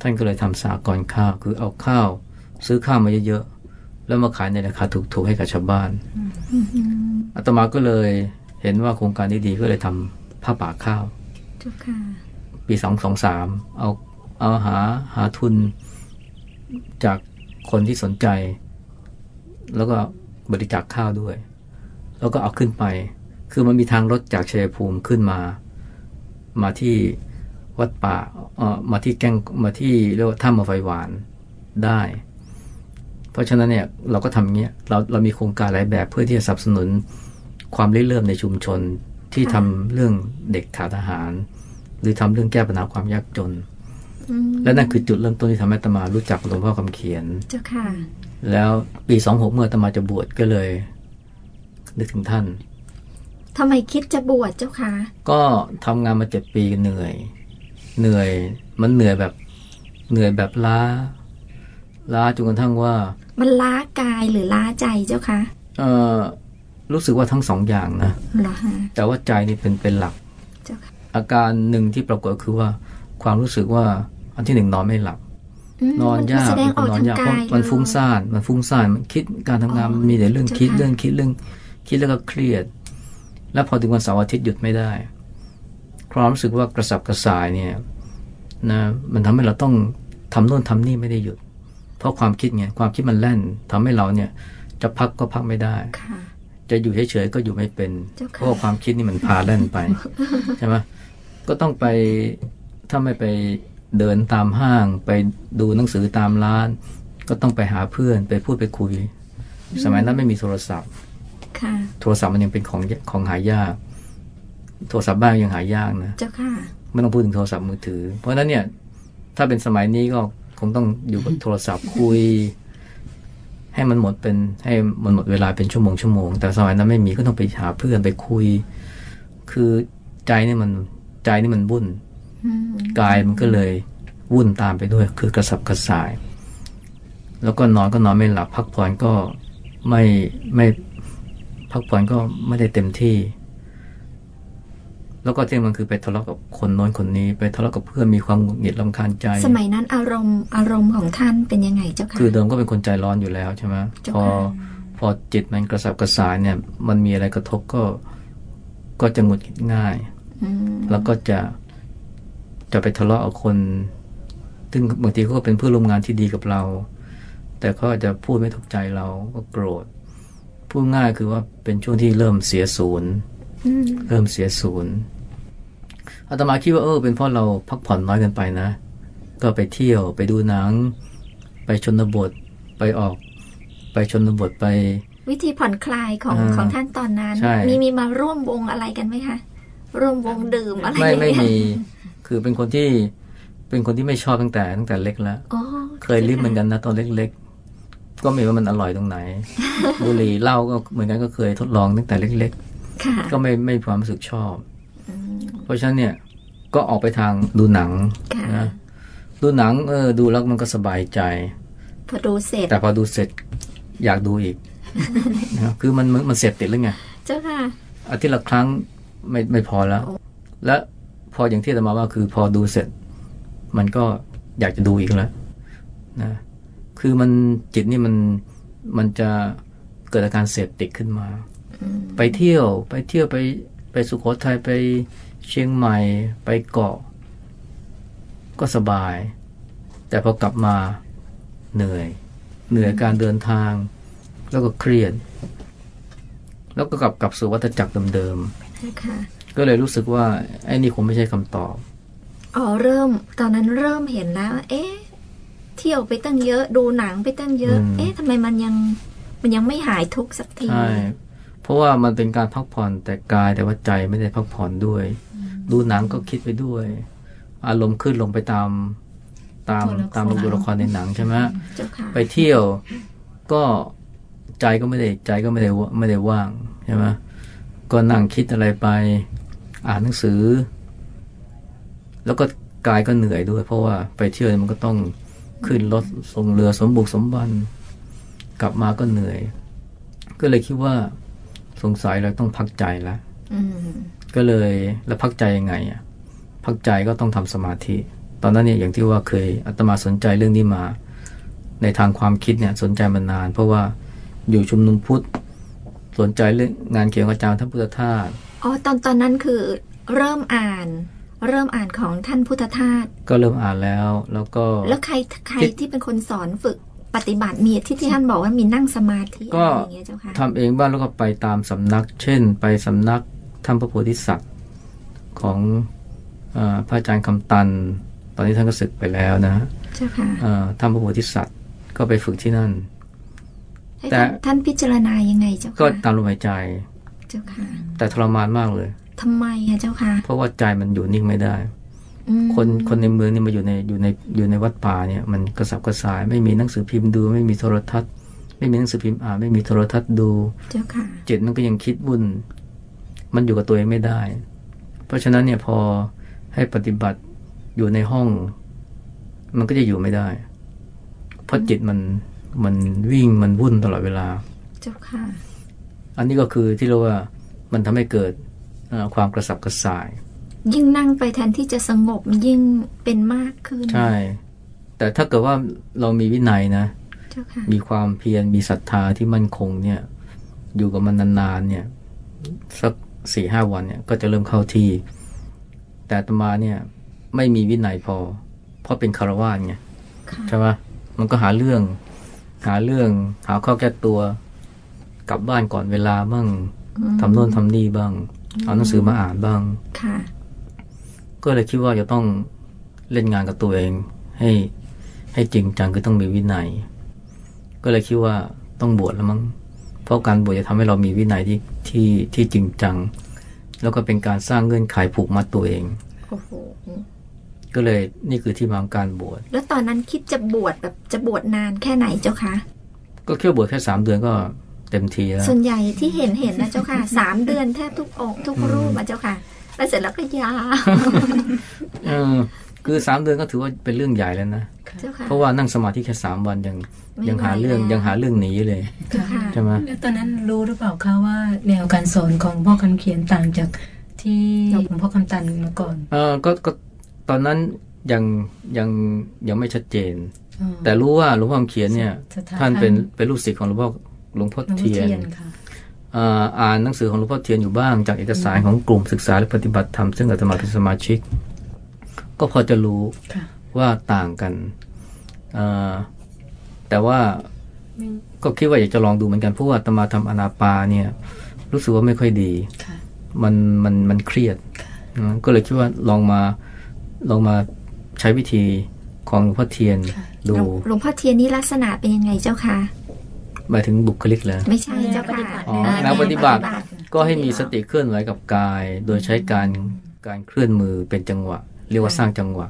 ท่านก็เลยทำสากรณ์ข้าวคือเอาข้าว ซื้อข้าวมาเยอะๆ แล้วมาขายในราคาถูกๆให้กับชาวบ้านอืมอาตมาก็เลยเห็นว่าโครงการนี้ดีก็เลยทำผ้าป่าข้าวเจ้าค่ะปีสองสองสามเอาเอาหาหาทุนจากคนที่สนใจ แล้วก็บริจาคข้าวด้วย แล้วก็เอาขึ้นไป คือมันมีทางรถจากชัยภูมิขึ้นมา มาที่วัดป่าเอ่อมาที่แก้งมาที่เรียกว่าถ้ำมาไฟหวานได้ เพราะฉะนั้นเนี่ยเราก็ทำอย่างเงี้ยเราเรามีโครงการหลายแบบเพื่อที่จะสนับสนุนความริเริ่มในชุมชนที่ทำเรื่องเด็กขาดอาหาร หรือทำเรื่องแก้ปัญหาความยากจนอืมและนั่นคือจุดเริ่มต้นที่ทำให้อาตมารู้จักหลวงพ่อคำเขียนเจ้าค่ะ แล้วปีสองหกเมื่ออาตมาจะบวชก็เลยนึกถึงท่านทำไมคิดจะบวชเจ้าคะก็ทำงานมาเจ็ดปีเหนื่อย เหนื่อยมันเหนื่อยแบบเหนื่อยแบบล้า ล้าจนกระทั่งว่า มันล้ากายหรือล้าใจเจ้าคะเออรู้สึกว่าทั้งสองอย่างนะเหรอฮะแต่ว่าใจนี่เป็นเป็นหลักเจ้าค่ะอาการหนึ่งที่ปรากฏก็คือว่า ความรู้สึกว่าอันที่หนึ่งนอนไม่หลับมนอนยากมัแสดงออกนอทานงยากเพการาะยมันเลยฟุ้งซ่านมันฟุ้งซ่านมันคิดการทำงานอ๋อมันมีแต่เรื่องเจ้าคิดค่ะเรื่องคิดเรื่องคิดแล้วก็เครียด แล้วพอถึงวันเสาร์อาทิตย์หยุดไม่ได้ ความรู้สึกว่ากระสับกระส่ายเนี่ยนะมันทำให้เราต้องทำโน่นทำนี่ไม่ได้หยุด เพราะความคิดไงความคิดมันแล่นทำให้เราเนี่ย จะพักก็พักไม่ได้ค่ะจะอยู่เฉยๆก็อยู่ไม่เป็นเจ้าค่ะเพราะว่าความคิดนี่มันพาเล่นไปใช่ไหมก็ต้องไปถ้าไม่ไปเดินตามห้าง ไปดูหนังสือตามร้าน ก็ต้องไปหาเพื่อนไปพูดไปคุย สมัยนั้นไม่มีโทรศัพท์ค่ะโทรศัพท์มันยังเป็นของของหายาก โทรศัพท์บ้านยังหายากนะเจ้าค่ะไม่ต้องพูดถึงโทรศัพท์มือถือ เพราะฉะนั้นเนี่ย ถ้าเป็นสมัยนี้ก็ คงต้องอยู่กับโทรศัพท์คุย ให้มันหมดเป็นให้มันหมดเวลาเป็นชั่วโมงชั่วโมงแต่สมัยนั้นไม่มีก็ต้องไปหาเพื่อนไปคุย คือใจนี่มันใจนี่มันวุ่นอืมกายมันก็เลยวุ่นตามไปด้วย คือกระสับกระส่าย แล้วก็นอนก็นอนไม่หลับพักผ่อนก็ไม่ไม่พักผ่อนก็ไม่ได้เต็มที่ แล้วก็ที่มันคือไปทะเลาะกับคนโน้นคนนี้ ไปทะเลาะกับเพื่อนมีความหงุดหงิดลำคาญใจ สมัยนั้นอารมณ์อารมณ์ของท่านเป็นยังไงเจ้าค่ะคือเดิมก็เป็นคนใจร้อนอยู่แล้วใช่ไหมเจ้าพอค่ะพอจิตมันกระสับกระส่ายเนี่ย มันมีอะไรกระทบก็ก็จะหงุดหงิดง่ายอืมแล้วก็จะจะไปทะเลาะกับคน ซึ่งบางทีเขาก็เป็นเพื่อนร่วมงานที่ดีกับเรา แต่เขาอาจจะพูดไม่ถูกใจเราก็โกรธพูดง่ายคือว่าเป็นช่วงที่เริ่มเสียศูนย์อืม เริ่มเสียศูนย์อาตมาคิดว่าเออเป็นเพราะเราพักผ่อนน้อยเกินไปนะ ก็ไปเที่ยวไปดูหนัง ไปชนบทไปออก ไปชนบทไป วิธีผ่อนคลายของอ่าของท่านตอนนั้นใช่มีมีมาร่วมวงอะไรกันไหมคะ ร่วมวงดื่มอะไรไม่อย่างไม่เงี้ยมี คือเป็นคนที่เป็นคนที่ไม่ชอบตั้งแต่ตั้งแต่เล็กแล้วอ๋อเคยลิ้มเหมือนกันนะตอนเล็กๆก็ไม่รู้ว่ามันอร่อยตรงไหน บุหรี่เหล้าก็เหมือนกันก็เคยทดลองตั้งแต่เล็กค่ะๆ ก็ไม่ไม่มีความรู้สึกชอบอืมเพราะฉะนั้นเนี่ยก็ออกไปทางดูหนังค่ะนะดูหนัง เออ ดูแล้วมันก็สบายใจ พอดูเสร็จ แต่พอดูเสร็จอยากดูอีกนะคือมันมันมันเสพติดแล้วไงเจ้าค่ะอาทิตย์ละครั้งไม่ไม่พอแล้ว และพออย่างที่อาตมาว่าคือพอดูเสร็จ มันก็อยากจะดูอีกแล้วนะคือมันจิตนี่มันมันจะเกิดอาการเสพติดขึ้นมา ไปเที่ยวไปเที่ยวไปไปสุโขทัยไปเชียงใหม่ไปเกาะ ก็สบาย แต่พอกลับมาเหนื่อย เหนื่อยการเดินทาง แล้วก็เครียด แล้วก็กลับกลับสู่วัฏจักรเดิมค่ะๆก็เลยรู้สึกว่าไอ้นี่คงไม่ใช่คำตอบอ๋อเริ่มตอนนั้นเริ่มเห็นแล้ว เอ๊ะ เที่ยวไปตั้งเยอะ ดูหนังไปตั้งเยอะอืมเอ๊ะทำไมมันยังมันยังไม่หายทุกข์สักทีใช่ เพราะว่ามันเป็นการพักผ่อนแต่กายแต่ว่าใจไม่ได้พักผ่อนด้วย ดูหนังก็คิดไปด้วย อารมณ์ขึ้นลงไปตามตามตัวละครตามตัวละครในหนังใช่ไหมเจ้าค่ะไปเที่ยวก็ใจก็ไม่ได้ใจก็ไม่ได้ว่าไม่ได้ว่างใช่ไหมก็นั่งคิดอะไรไป อ่านหนังสือ แล้วก็กายก็เหนื่อยด้วย เพราะว่าไปเที่ยวมันก็ต้องขึ้นรถส่งเรือสมบุกสมบันกลับมาก็เหนื่อย ก็เลยคิดว่า สงสัยเราต้องพักใจแล้วอืมก็เลยแล้วพักใจยังไงอะพักใจก็ต้องทำสมาธิ ตอนนั้นเนี่ยอย่างที่ว่าเคยอาตมาสนใจเรื่องนี้มา ในทางความคิดเนี่ยสนใจมานาน เพราะว่าอยู่ชุมนุมพุทธสนใจเรื่องงานเขียนของอาจารย์ท่านพุทธทาสอ๋อตอนตอนนั้นคือเริ่มอ่าน เริ่มอ่านของท่านพุทธทาสก็เริ่มอ่านแล้ว แล้วก็แล้วใครใครคิดที่เป็นคนสอนฝึก ปฏิบัติมีที่ที่ท่านบอกว่ามีนั่งสมาธิก็อะไรอย่างเงี้ยเจ้าค่ะทำเองบ้างแล้วก็ไปตามสำนัก เช่น ไปสำนักท่านพระโพธิสัตว์ของเออพระอาจารย์คำตัน ตอนนี้ท่านก็ศึกไปแล้วนะเจ้าค่ะเอ่อท่านพระโพธิสัตว์ก็ไปฝึกที่นั่นให้แต่ท่านท่านพิจารณายังไงเจ้าก็ค่ะตามลมหายใจเจ้าค่ะแต่ทรมานมากเลยทำไมอะเจ้าค่ะ เพราะว่าใจมันอยู่นิ่งไม่ได้อืม คนคนในเมืองนี่มาอยู่ในอยู่ในอยู่ในวัดป่าเนี่ยมันกระสับกระส่าย ไม่มีหนังสือพิมพ์ดู ไม่มีโทรทัศน์ ไม่มีหนังสือพิมพ์อ่านไม่มีโทรทัศน์ดูเจ้าค่ะจิตมันก็ยังคิดวุ่น มันอยู่กับตัวเองไม่ได้ เพราะฉะนั้นเนี่ยพอให้ปฏิบัติอยู่ในห้อง มันก็จะอยู่ไม่ได้ เพราะจิตมันมันวิ่งมันวุ่นตลอดเวลา เจ้าค่ะ อันนี้ก็คือที่เรียกว่ามันทำให้เกิดเอ่อความกระสับกระส่าย ยิ่งนั่งไปแทนที่จะสงบมันยิ่งเป็นมากขึ้น ใช่ แต่ถ้าเกิดว่าเรามีวินัยนะเจ้าค่ะมีความเพียรมีศรัทธาที่มั่นคงเนี่ย อยู่กับมันนานๆเนี่ย สักสี่ห้าวันเนี่ย ก็จะเริ่มเข้าที่ แต่อาตมาเนี่ย ไม่มีวินัยพอ เพราะเป็นคารวาสไงค่ะใช่ปะมันก็หาเรื่อง หาเรื่อง หาข้อแก้ตัว กลับบ้านก่อนเวลาบ้างอืมทำโน่นทำนี่บ้าง เอาหนังสือมาอ่านบ้าง ค่ะ ก็เลยคิดว่าจะต้องเล่นงานกับตัวเองให้ให้จริงจังคือต้องมีวินัย ก็เลยคิดว่าต้องบวชแล้วมั้งเพราะการบวชจะทำให้เรามีวินัยที่ที่ที่จริงจัง แล้วก็เป็นการสร้างเงื่อนไขผูกมัดตัวเองโอ้โหก็เลยนี่คือที่มาของการบวชแล้วตอนนั้นคิดจะบวชแบบจะบวชนานแค่ไหนเจ้าคะก็แค่บวชแค่สามเดือนก็เต็มทีแล้วส่วนใหญ่ที่เห็นเห็นนะเจ้าค่ะสามเดือนแทบทุกองค์ทุกรูปอะเจ้าค่ะ แล้วเสร็จแล้วก็ยาวเออคือสามเดือนก็ถือว่าเป็นเรื่องใหญ่แล้วนะเจ้าค่ะเพราะว่านั่งสมาธิแค่สามวันยังไม่ยังหาเรื่องไหวแล้วยังหาเรื่องหนีเลยเจ้าค่ะใช่ไหมแล้วตอนนั้นรู้หรือเปล่าคะว่าแนวการสอนของพ่อคำเขียนต่างจากที่หลวงพ่อคำตันมาก่อน เออก็ก็ตอนนั้นยังยังยังไม่ชัดเจนอ๋อแต่รู้ว่าหลวงพ่อคำเขียนเนี่ยสถานท่านเป็นเป็นลูกศิษย์ของหลวงพ่อหลวงพ่อหลวงพ่อเทียนเทียนค่ะเอ่ออ่านหนังสือของหลวงพ่อเทียนอยู่บ้างจากเอกสารของกลุ่มศึกษาและปฏิบัติธรรมซึ่งอาตมาเป็นสมาชิก ก็พอจะรู้ค่ะว่าต่างกันเอ่อแต่ว่าก็คิดว่าอยากจะลองดูเหมือนกันเพราะว่าอาตมาทำอนาปาเนี่ย รู้สึกว่าไม่ค่อยดีค่ะมันมันมันเครียดนะก็เลยคิดว่าลองมาลองมาใช้วิธีของหลวงพ่อเทียนค่ะดูหลวงพ่อเทียนนี่ลักษณะเป็นยังไงเจ้าค่ะ หมายถึงบุคลิกเลยไม่ใช่เจ้าค่ะอ๋อเออแนวปฏิบัติแนวก็ให้มีสติเคลื่อนไหวกับกาย โดยใช้การการเคลื่อนมือเป็นจังหวะ เรียกว่าสร้างจังหวะ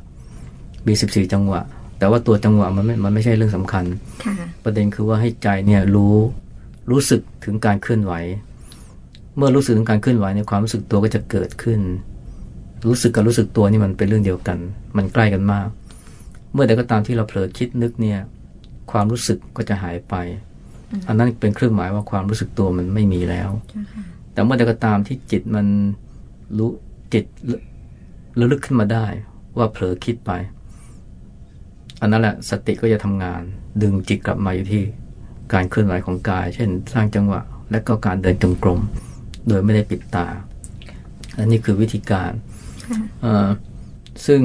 มีสิบสี่จังหวะ แต่ว่าตัวจังหวะมันไม่มันไม่ใช่เรื่องสำคัญค่ะประเด็นคือว่าให้ใจเนี่ยรู้รู้สึกถึงการเคลื่อนไหว เมื่อรู้สึกถึงการเคลื่อนไหวในยความรู้สึกตัวก็จะเกิดขึ้น รู้สึกกับรู้สึกตัวนี่มันเป็นเรื่องเดียวกัน มันใกล้กันมาก เมื่อใดก็ตามที่เราเผลอคิดนึกเนี่ย ความรู้สึกก็จะหายไป อันนั้นเป็นเครื่องหมายว่าความรู้สึกตัวมันไม่มีแล้ว แต่เมื่อใดก็ตามที่จิตมันรู้จิตระลึกขึ้นมาได้ ว่าเผลอคิดไป อันนั้นแหละสติก็จะทำงาน ดึงจิตกลับมาอยู่ที่การเคลื่อนไหวของกาย เช่น สร้างจังหวะ และก็การเดินจงกรม โดยไม่ได้ปิดตา อันนี้คือวิธีการค่ะเอ่อซึ่ง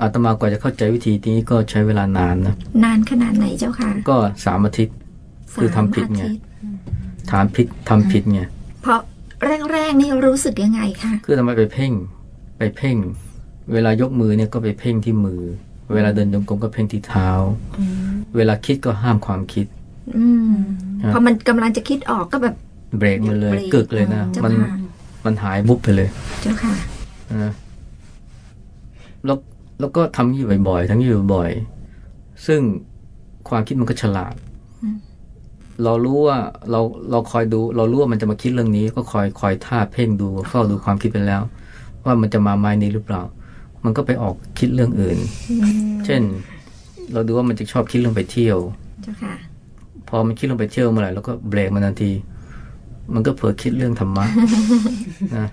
อาตมากว่าจะเข้าใจวิธีนี้ก็ใช้เวลานานนะ นานขนาดไหนเจ้าค่ะ ก็สามอาทิตย์ คือทำผิดไงสามอาทิตย์ฐานผิดทำผิดไงเพราะแรกๆนี่รู้สึกยังไงคะคือทำไมไปเพ่ง ไปเพ่ง เวลายกมือเนี่ยก็ไปเพ่งที่มือ เวลาเดินจงกรมก็เพ่งที่เท้า เวลาคิดก็ห้ามความคิดอืมครับพอมันกำลังจะคิดออกก็แบบเบรกมันเลยเบรกกึกเลยนะเจ้ามันค่ะมันหายบุบไปเลย เจ้าค่ะนะแล้วแล้วก็ทำอย่างนี้บ่อยๆทั้งนี้บ่อยๆซึ่งความคิดมันก็ฉลาดอืม เรารู้ว่าเราเราคอยดู เรารู้ว่ามันจะมาคิดเรื่องนี้ ก็คอยคอยท่าเพ่งดูเฝ้าดูความคิดไปแล้ว ว่ามันจะมาไม้นี้หรือเปล่า มันก็ไปออกคิดเรื่องอื่นอืมเช่น เราดูว่ามันจะชอบคิดเรื่องไปเที่ยวเจ้าค่ะพอมันคิดเรื่องไปเที่ยวเมื่อไหร่เราก็เบรกมันทันที มันก็เผลอคิดเรื่องธรรมะนะ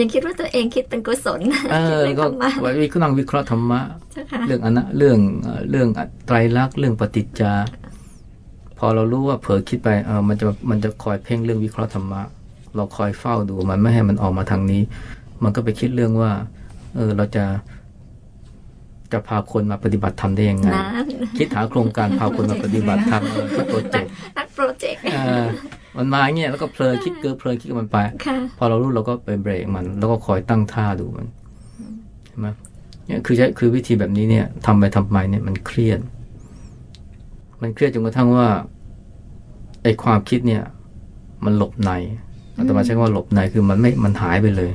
ยังคิดว่าตัวเองคิดเป็นกุศลเออคิดก็ไม่ธรรมะไว้วิเคราะห์วิเคราะห์ธรรมะเจ้าค่ะเรื่องอนะเรื่องเอ่อเรื่องไตรลักษณ์เรื่องปฏิจจาพ อเรารู้ว่าเผลอคิดไปเออมันจะมันจะคอยเพ่งเรื่องวิเคราะห์ธรรมะ เราคอยเฝ้าดูมันไม่ให้มันออกมาทางนี้ มันก็ไปคิดเรื่องว่า เออเราจะจะพาคนมาปฏิบัติธรรมได้ยังไงนะคิดหาโครงการพาคนมาปฏิบัติธรรมเออคิดโปรเจกต์นักโปรเจกต์เออมันมาอย่างเงี้ยแล้วก็เพลินคิดเกินเพลินคิดกับมันไปค่ะพอเรารู้เราก็ไปเบรกมัน แล้วก็คอยตั้งท่าดูมันใช่ไหมเนี่ยคือใช้คือวิธีแบบนี้เนี่ยทำไปทำไปเนี่ยมันเครียด มันเครียดจนกระทั่งว่า ไอ้ความคิดเนี่ย มันหลบในอาตมาใช้คำว่าหลบในคือมันไม่มันหายไปเลย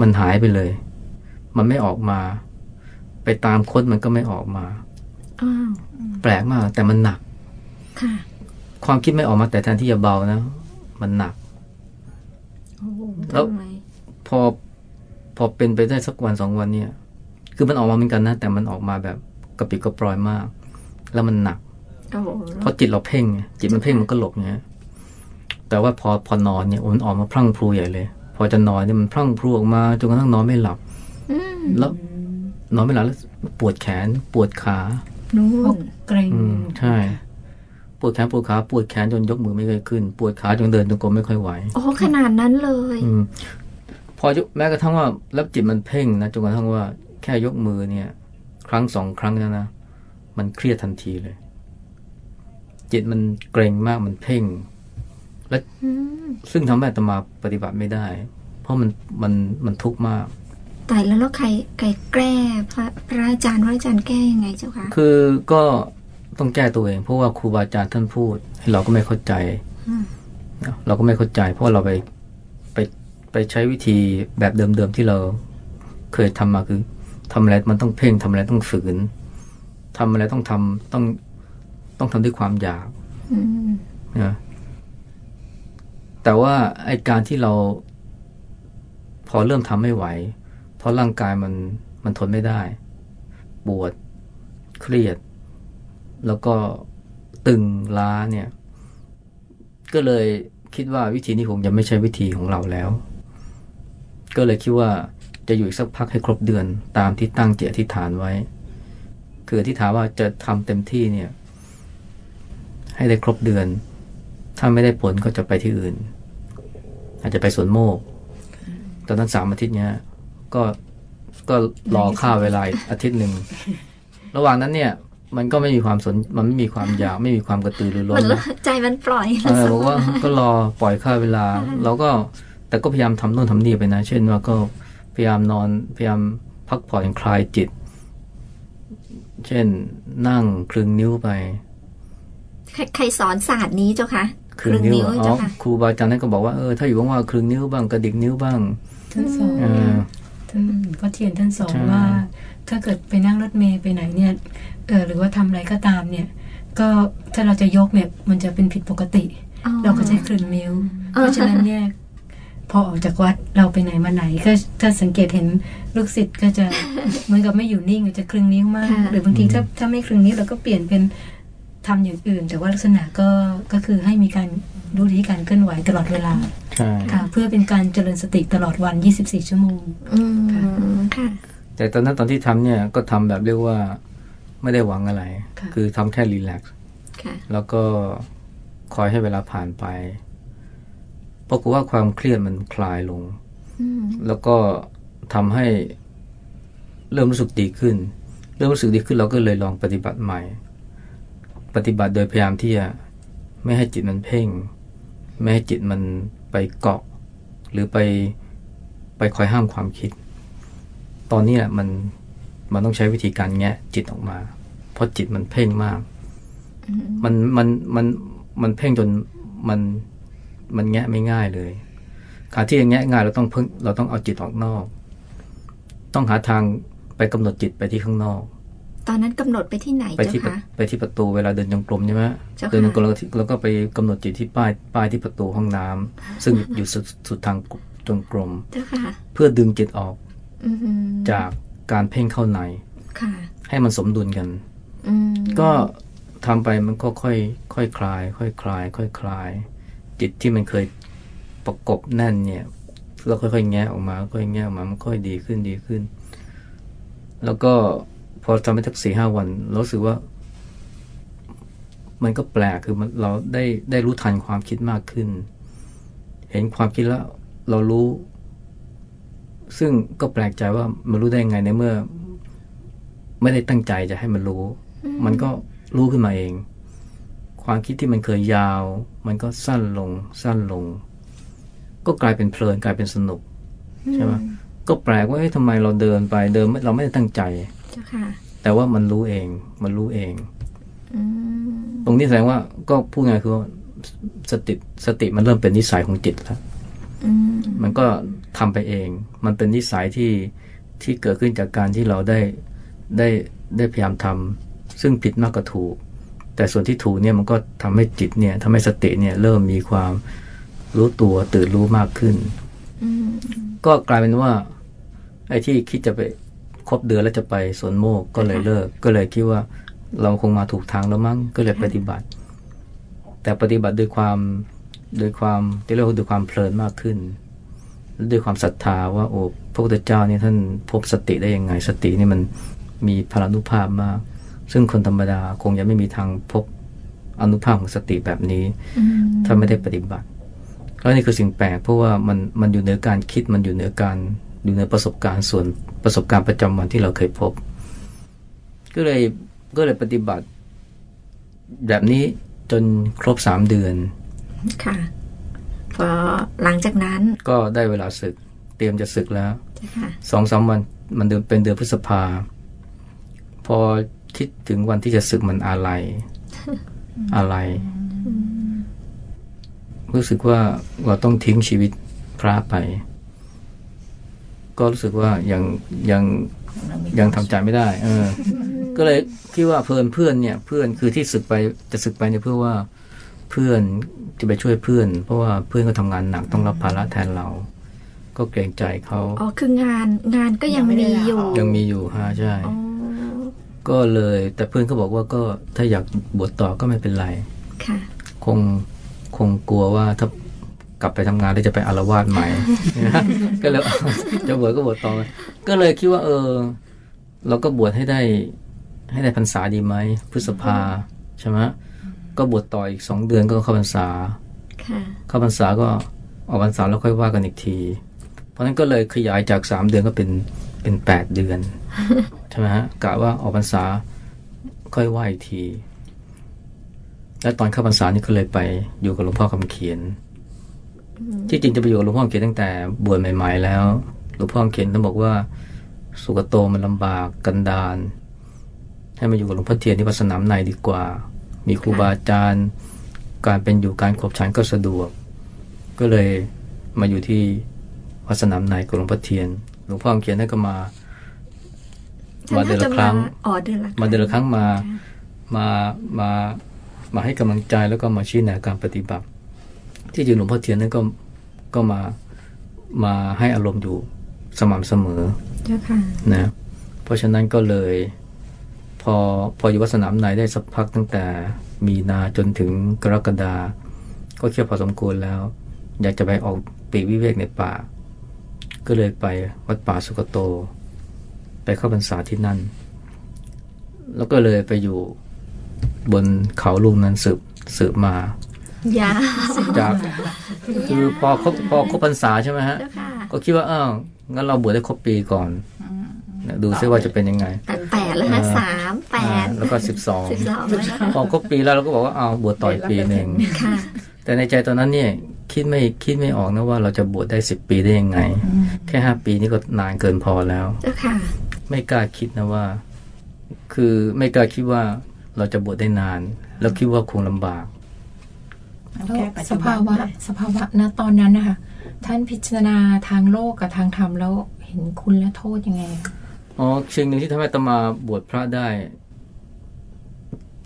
มันหายไปเลย มันไม่ออกมา ไปตามค้นมันก็ไม่ออกมาอ้าวแปลกมาก แต่มันหนักค่ะความคิดไม่ออกมาแต่แทนที่จะเบานะมันหนักโอ้โหแล้วทำไมพอพอเป็นไปได้สักวันสองวันเนี่ย คือมันออกมาเหมือนกันนะ แต่มันออกมาแบบกระปิดกระปรอยมาก แล้วมันหนักโอ้โห เพราะจิตเราเพ่งไงจิตมันเพ่งมันก็หลบเงี้ยแต่ว่าพอพอนอนเนี่ยโอ้มันออกมาพรั่งพรูใหญ่เลย พอจะนอนเนี่ยมันพรั่งพรูออกมาจนกระทั่งนอนไม่หลับอืมแล้วนอนไม่หลับแล้วปวดแขน ปวดขานู่พวนกเกรงอืมใช่ ปวดแขนปวดขาปวดแขนจนยกมือไม่เคอยขึ้น ปวดขาจนเดินจงกรมไม่ค่อยไหวโอ้ขนาดนั้นเลยอืมพอยกแม้กระทั่งว่าแล้วจิตมันเพ่งนะจนกระทั่งว่าแค่ยกมือเนี่ย ครั้งสองครั้งเนยนะมันเครียดทันทีเลย จิตมันเกรงมากมันเพ่ง และอืมซึ่งทำให้อาตมาปฏิบัติไม่ได้ เพราะมันมันมันทุกข์มากตายแล้วแล้วใครใครแก้พระพระอาจารย์พระอาจารย์แก้ยังไงเจ้าคะคือก็ต้องแก้ตัวเอง เพราะว่าครูบาอาจารย์ท่านพูด เราก็ไม่เข้าใจอืมนะเราก็ไม่เข้าใจ เพราะเราไปไปไปใช้วิธีแบบเดิมๆที่เราเคยทำมาคือทำอะไรมันต้องเพ่งทำอะไรต้องฝืนทำอะไรต้องทำต้อง ต้องทำด้วยความอยากอืมนะแต่ว่าไอการที่เรา พอเริ่มทำไม่ไหว เพราะร่างกายมันมันทนไม่ได้ปวดเครียด แล้วก็ตึงล้าเนี่ย ก็เลยคิดว่าวิธีนี้คงจะไม่ใช่วิธีของเราแล้ว ก็เลยคิดว่าจะอยู่อีกสักพักให้ครบเดือนตามที่ตั้งเจตอธิษฐานไว้ คืออธิษฐานว่าจะทำเต็มที่เนี่ย ให้ได้ครบเดือน ถ้าไม่ได้ผลก็จะไปที่อื่น อาจจะไปสวนโมก ตอนนั้นสามอาทิตย์เนี้ยก็ก็รอข้าวเวลาอีกอาทิตย์หนึ่ง ระหว่างนั้นเนี่ย มันก็ไม่มีความสนมันไม่มีความอยากไม่มีความกระตือรือร้มันนเลนะใจมันปล่อยเออบอกว่าก็รอปล่อยค่าเวลา เราก็แต่ก็พยายามทำโน่นทำนี่ไปนะ เช่นว่าก็พยายามนอนพยายามพักผ่อนคลายจิต เช่นนั่งคลึงนิ้วไป ใครใครสอนศาสตร์นี้เจ้าคะคลึงนิ้วอ๋อเจ้าค่ะครูบาอาจารย์ท่านก็บอกว่าเออถ้าอยู่ว่างๆคลึงนิ้วบ้างกระดิกนิ้วบ้างท่านสอนเออท่านก็เทียนท่านสอนใช่ว่า ถ้าเกิดไปนั่งรถเมย์ไปไหนเนี่ยเออหรือว่าทำอะไรก็ตามเนี่ย ก็ถ้าเราจะยกเนี่ยมันจะเป็นผิดปกติอ๋อเราก็จะคลึงนิ้วอ๋อเพราะฉะนั้นเนี่ยพอออกจากวัดเราไปไหนมาไหน ก็ถ้าสังเกตเห็นลูกศิษย์ก็จะเหมือนกับไม่อยู่นิ่งจะคลึงนิ้วมากค่ะหรือบางทีถ้าถ้าไม่คลึงนิ้วเราก็เปลี่ยนเป็น ทำอย่างอื่น แต่ว่าลักษณะก็ก็คือให้มีการรู้ที่การเคลื่อนไหวตลอดเวลาใช่ค่ะ เพื่อเป็นการเจริญสติตลอดวัน 24 ชั่วโมงอืมค่ะแต่ตอนนั้นตอนที่ทำเนี่ยก็ทำแบบเรียกว่าไม่ได้หวังอะไรค่ะคือทำแค่รีแลกซ์ค่ะแล้วก็คอยให้เวลาผ่านไปปรากฏว่าความเครียดมันคลายลงอืมแล้วก็ทำให้เริ่มรู้สึกดีขึ้น เริ่มรู้สึกดีขึ้นเราก็เลยลองปฏิบัติใหม่ ปฏิบัติโดยพยายามที่จะไม่ให้จิตมันเพ่ง ไม่ให้จิตมันไปเกาะ หรือไปไปคอยห้ามความคิด ตอนนี้แหละมันมันต้องใช้วิธีการแงะจิตออกมา เพราะจิตมันเพ่งมาก มันมันมันมันเพ่งจนมันมันแงะไม่ง่ายเลยการที่จะแงะง่ายเราต้องเพิ่งเราต้องเอาจิตออกนอก ต้องหาทางไปกำหนดจิตไปที่ข้างนอก ตอนนั้นกำหนดไปที่ไหนไปเจ้าที่ประคะไปที่ประตูเวลาเดินจงกรมใช่ไหมเจ้าค่ะเดินจงกรมแล้วก็ที่แล้วก็ไปกำหนดจิตที่ป้ายป้ายที่ประตูห้องน้ำซึ่งอยู่สุดสุดทางจงกรมเจ้าค่ะเพื่อดึงจิตออกอืมจากการเพ่งเข้าในค่ะให้มันสมดุลกันอืมก็ทำไปมันก็ค่อยค่อยคลาย ค่อยคลาย ค่อยคลาย จิตที่มันเคยประกบแน่นเนี่ยเราค่อยๆแงะออกมา ค่อยๆแงะออกมามันค่อยดีขึ้นดีขึ้น แล้วก็ พอทำไปสักสี่ห้าวันเรารู้สึกว่า มันก็แปลกคือมันเราได้ได้รู้ทันความคิดมากขึ้น เห็นความคิดแล้วเรารู้ ซึ่งก็แปลกใจว่ามันรู้ได้ไงในเมื่อ ไม่ได้ตั้งใจจะให้มันรู้ มันก็รู้ขึ้นมาเอง ความคิดที่มันเคยยาว มันก็สั้นลง สั้นลง ก็กลายเป็นเพลินกลายเป็นสนุกใช่ไหมก็แปลกว่าเอ๊ะทำไมเราเดินไปเดินไม่เราไม่ได้ตั้งใจ เจ้าค่ะ แต่ว่ามันรู้เอง มันรู้เองอืมตรงนี้แสดงว่าก็พูดง่ายคือว่าสติสติมันเริ่มเป็นนิสัยของจิตแล้วอืมมันก็ทำไปเอง มันเป็นนิสัยที่ที่เกิดขึ้นจากการที่เราได้ได้ได้พยายามทำซึ่งผิดมากกว่าถูก แต่ส่วนที่ถูกเนี่ยมันก็ทำให้จิตเนี่ยทำให้สติเนี่ยเริ่มมีความรู้ตัวตื่นรู้มากขึ้นอืมก็กลายเป็นว่า ไอ้ที่คิดจะไป ครบเดือนแล้วจะไปสวนโมกก็เลยเลิก ก็เลยคิดว่าเราคงมาถูกทางแล้วมั้งก็เลยปฏิบัติ แต่ปฏิบัติด้วยความด้วยความที่เรียกว่าด้วยความเพลินมากขึ้นและด้วยความศรัทธาว่าโอ้พระพุทธเจ้านี่ท่านพบสติได้ยังไง สตินี่มันมีพลานุภาพมาก ซึ่งคนธรรมดาคงยังไม่มีทางพบอนุภาพของสติแบบนี้อืมถ้าไม่ได้ปฏิบัติแล้วนี่คือสิ่งแปลกเพราะว่ามันมันอยู่เหนือการคิดมันอยู่เหนือการอยู่เหนือประสบการณ์ส่วน ประสบการณ์ประจำวันที่เราเคยพบ ก็เลยก็เลยปฏิบัติ แบบนี้จนครบสามเดือน ค่ะ พอหลังจากนั้น ก็ได้เวลาศึก เตรียมจะศึกแล้วเจ้าค่ะสองสามวันมันเดือนเป็นเดือนพฤษภา พอคิดถึงวันที่จะศึกมันอะไร อะไร รู้สึกว่าเราต้องทิ้งชีวิตพระไป ก็รู้สึกว่ายังยังยังทำใจไม่ได้ เออ ก็เลยคิดว่าเพื่อนเพื่อนเนี่ย เพื่อนคือที่ศึกไปจะศึกไปเนี่ยเพื่อว่าเพื่อนจะไปช่วยเพื่อน เพราะว่าเพื่อนก็ทำงานหนักต้องรับภาระแทนเรา ก็เกรงใจเขาอ๋อคืองานงานก็ยังมีอยู่ ยังมีอยู่ฮะใช่อ๋อก็เลยแต่เพื่อนก็บอกว่าก็ถ้าอยากบวชต่อก็ไม่เป็นไร ค่ะ คงคงกลัวว่าถ้า กลับไปทำงานแล้วจะไปอารวาสใหม่ ก็เลยจะบวชก็บวชต่อก็เลยคิดว่า เออ เราก็บวชให้ได้ ให้ได้พรรษาดีไหมพฤษภาใช่ไหมก็บวชต่ออีกสองเดือนก็เข้าพรรษาค่ะเข้าพรรษาก็ออกพรรษาแล้วค่อยว่ากันอีกที เพราะฉะนั้นก็เลยขยายจากสามเดือนก็เป็นเป็นแปดเดือนใช่ไหมฮะกะว่าออกพรรษาค่อยว่าอีกที แล้วตอนเข้าพรรษานี่ก็เลยไปอยู่กับหลวงพ่อคำเขียน ที่จริงจะไปอยู่กับหลวงพ่อคำเขียนตั้งแต่บวชใหม่ ๆ แล้ว หลวงพ่อคำเขียนท่านบอกว่า สุกโตมันลำบากกันดานให้มาอยู่กับหลวงพ่อเทียนที่วัดสนามในดีกว่า มีครูบาอาจารย์การเป็นอยู่การขบฉันก็สะดวก ก็เลยมาอยู่ที่วัดสนามในกับหลวงพ่อเทียน หลวงพ่อคำเขียนท่านก็มามาเดือนละครั้งอ๋อเดือนละมาเดือนละครั้งมามามามาให้กำลังใจแล้วก็มาชี้แนะการปฏิบัติ ที่จริงหลวงพ่อเทียนนั้นก็ก็มามาให้อารมณ์อยู่สม่ำเสมอเจ้าค่ะนะเพราะฉะนั้นก็เลย พอพออยู่วัดสนามในได้สักพักตั้งแต่มีนาจนถึงกรกฎาก็เคี่ยวพอสมควรแล้ว อยากจะไปออกปีกวิเวกในป่า ก็เลยไปวัดป่าสุกโต ไปเข้าพรรษาที่นั่น แล้วก็เลยไปอยู่บนเขาลูกนั้นสืบสืบมา ยาจากคือพอครบพอครบพรรษาใช่ไหมฮะเจ้าค่ะก็คิดว่าอ้าวงั้นเราบวชได้ครบปีก่อนนะดูซิว่าจะเป็นยังไงแปดแปดแล้วนะอ่าสามแปดแล้วก็สิบสองสิบสองแล้วนะพอครบปีแล้วเราก็บอกว่าเอาบวชต่ออีกปีหนึ่งค่ะแต่ในใจตอนนั้นเนี่ยคิดไม่คิดไม่ออกนะว่าเราจะบวชได้สิบปีได้ยังไง แค่ห้าปีนี่ก็นานเกินพอแล้วเจ้าค่ะไม่กล้าคิดนะว่า คือไม่กล้าคิดว่าเราจะบวชได้นาน แล้วคิดว่าคงลำบาก แล้วสภาวะสภาวะณตอนนั้นนะคะท่านพิจารณาทางโลกกับทางธรรมแล้วเห็นคุณและโทษยังไงคะอ๋อสิ่งหนึ่งที่ทำให้อาตมาบวชพระได้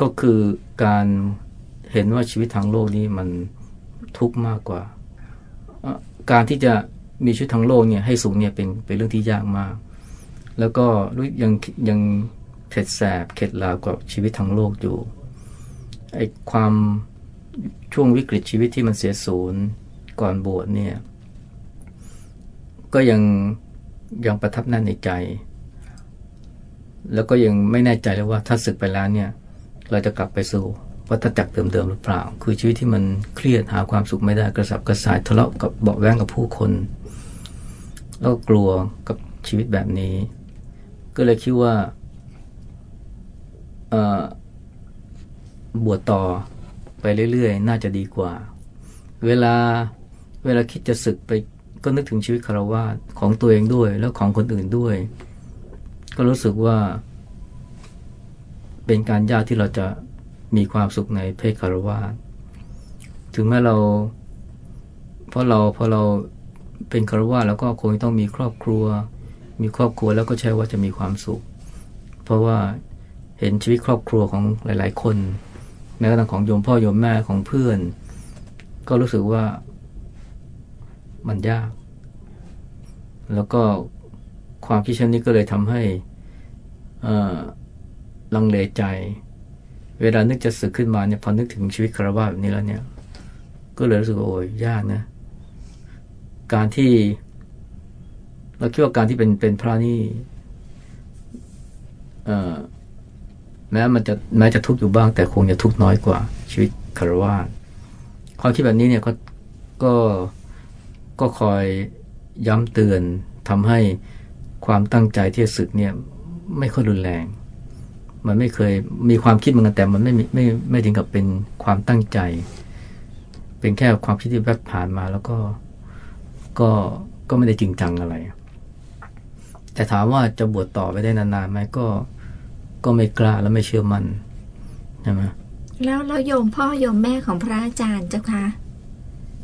ก็คือการเห็นว่าชีวิตทางโลกนี้มันทุกข์มากกว่าเอ่อการที่จะมีชีวิตทางโลกเนี่ยให้สูงเนี่ยเป็นเป็นเรื่องที่ยากมาก แล้วก็รู้ยังยังเข็ดแสบเข็ดหลาบกว่าชีวิตทางโลกอยู่ไอ้ความ ช่วงวิกฤตชีวิตที่มันเสียศูนย์ก่อนบวชเนี่ย ก็ยังยังประทับแน่นในใจ แล้วก็ยังไม่แน่ใจเลยว่าถ้าศึกไปแล้วเนี่ย เราจะกลับไปสู่วัฏจักรเดิมๆหรือเปล่า คือชีวิตที่มันเครียดหาความสุขไม่ได้กระสับกระส่ายทะเลาะกับเบาะแวงกับผู้คน แล้วกกลัวกับชีวิตแบบนี้ ก็เลยคิดว่าบวชต่อ ไปเรื่อยๆ น่าจะดีกว่า เวลาเวลาคิดจะศึกไปก็นึกถึงชีวิตคารวะของตัวเองด้วย แล้วของคนอื่นด้วย ก็รู้สึกว่า เป็นการยากที่เราจะมีความสุขในเพศคารวะถึงแม้เรา เพราะเราพอเราเป็นคารวะแล้วก็คงต้องมีครอบครัว มีครอบครัวแล้วก็ใช่ว่าจะมีความสุข เพราะว่าเห็นชีวิตครอบครัวของหลาย ๆ คน แม้กระทั่งของโยมพ่อโยมแม่ของเพื่อน ก็รู้สึกว่ามันยาก แล้วก็ความคิดเช่นนี้ก็เลยทำให้ลังเลใจ เวลานึกจะสึกขึ้นมาเนี่ยพอนึกถึงชีวิตคารวะแบบนี้แล้วเนี่ย ก็เลยรู้สึกว่าโอ้ยยากนะ การที่ เราคิดว่าการที่เป็นเป็นพระนี่ แม้มันจะแม้จะทุกข์อยู่บ้าง แต่คงจะทุกข์น้อยกว่า ชีวิตคารวะความคิดแบบนี้เนี่ยก็ก็ก็คอยย้ำเตือนทำให้ความตั้งใจที่จะศึกเนี่ย ไม่ค่อยรุนแรง มันไม่เคยมีความคิดเหมือนกันแต่มันไม่ไม่ไม่ถึงกับเป็นความตั้งใจ เป็นแค่ความคิดที่แวบผ่านมาแล้วก็ก็ก็ไม่ได้จริงจังอะไร แต่ถามว่าจะบวชต่อไปได้นานๆไหมก็ ก็ไม่กล้าและไม่เชื่อมัน่นใช่ไหมแล้วเราโยมพ่อโยมแม่ของพระอาจารย์เจ้าคะ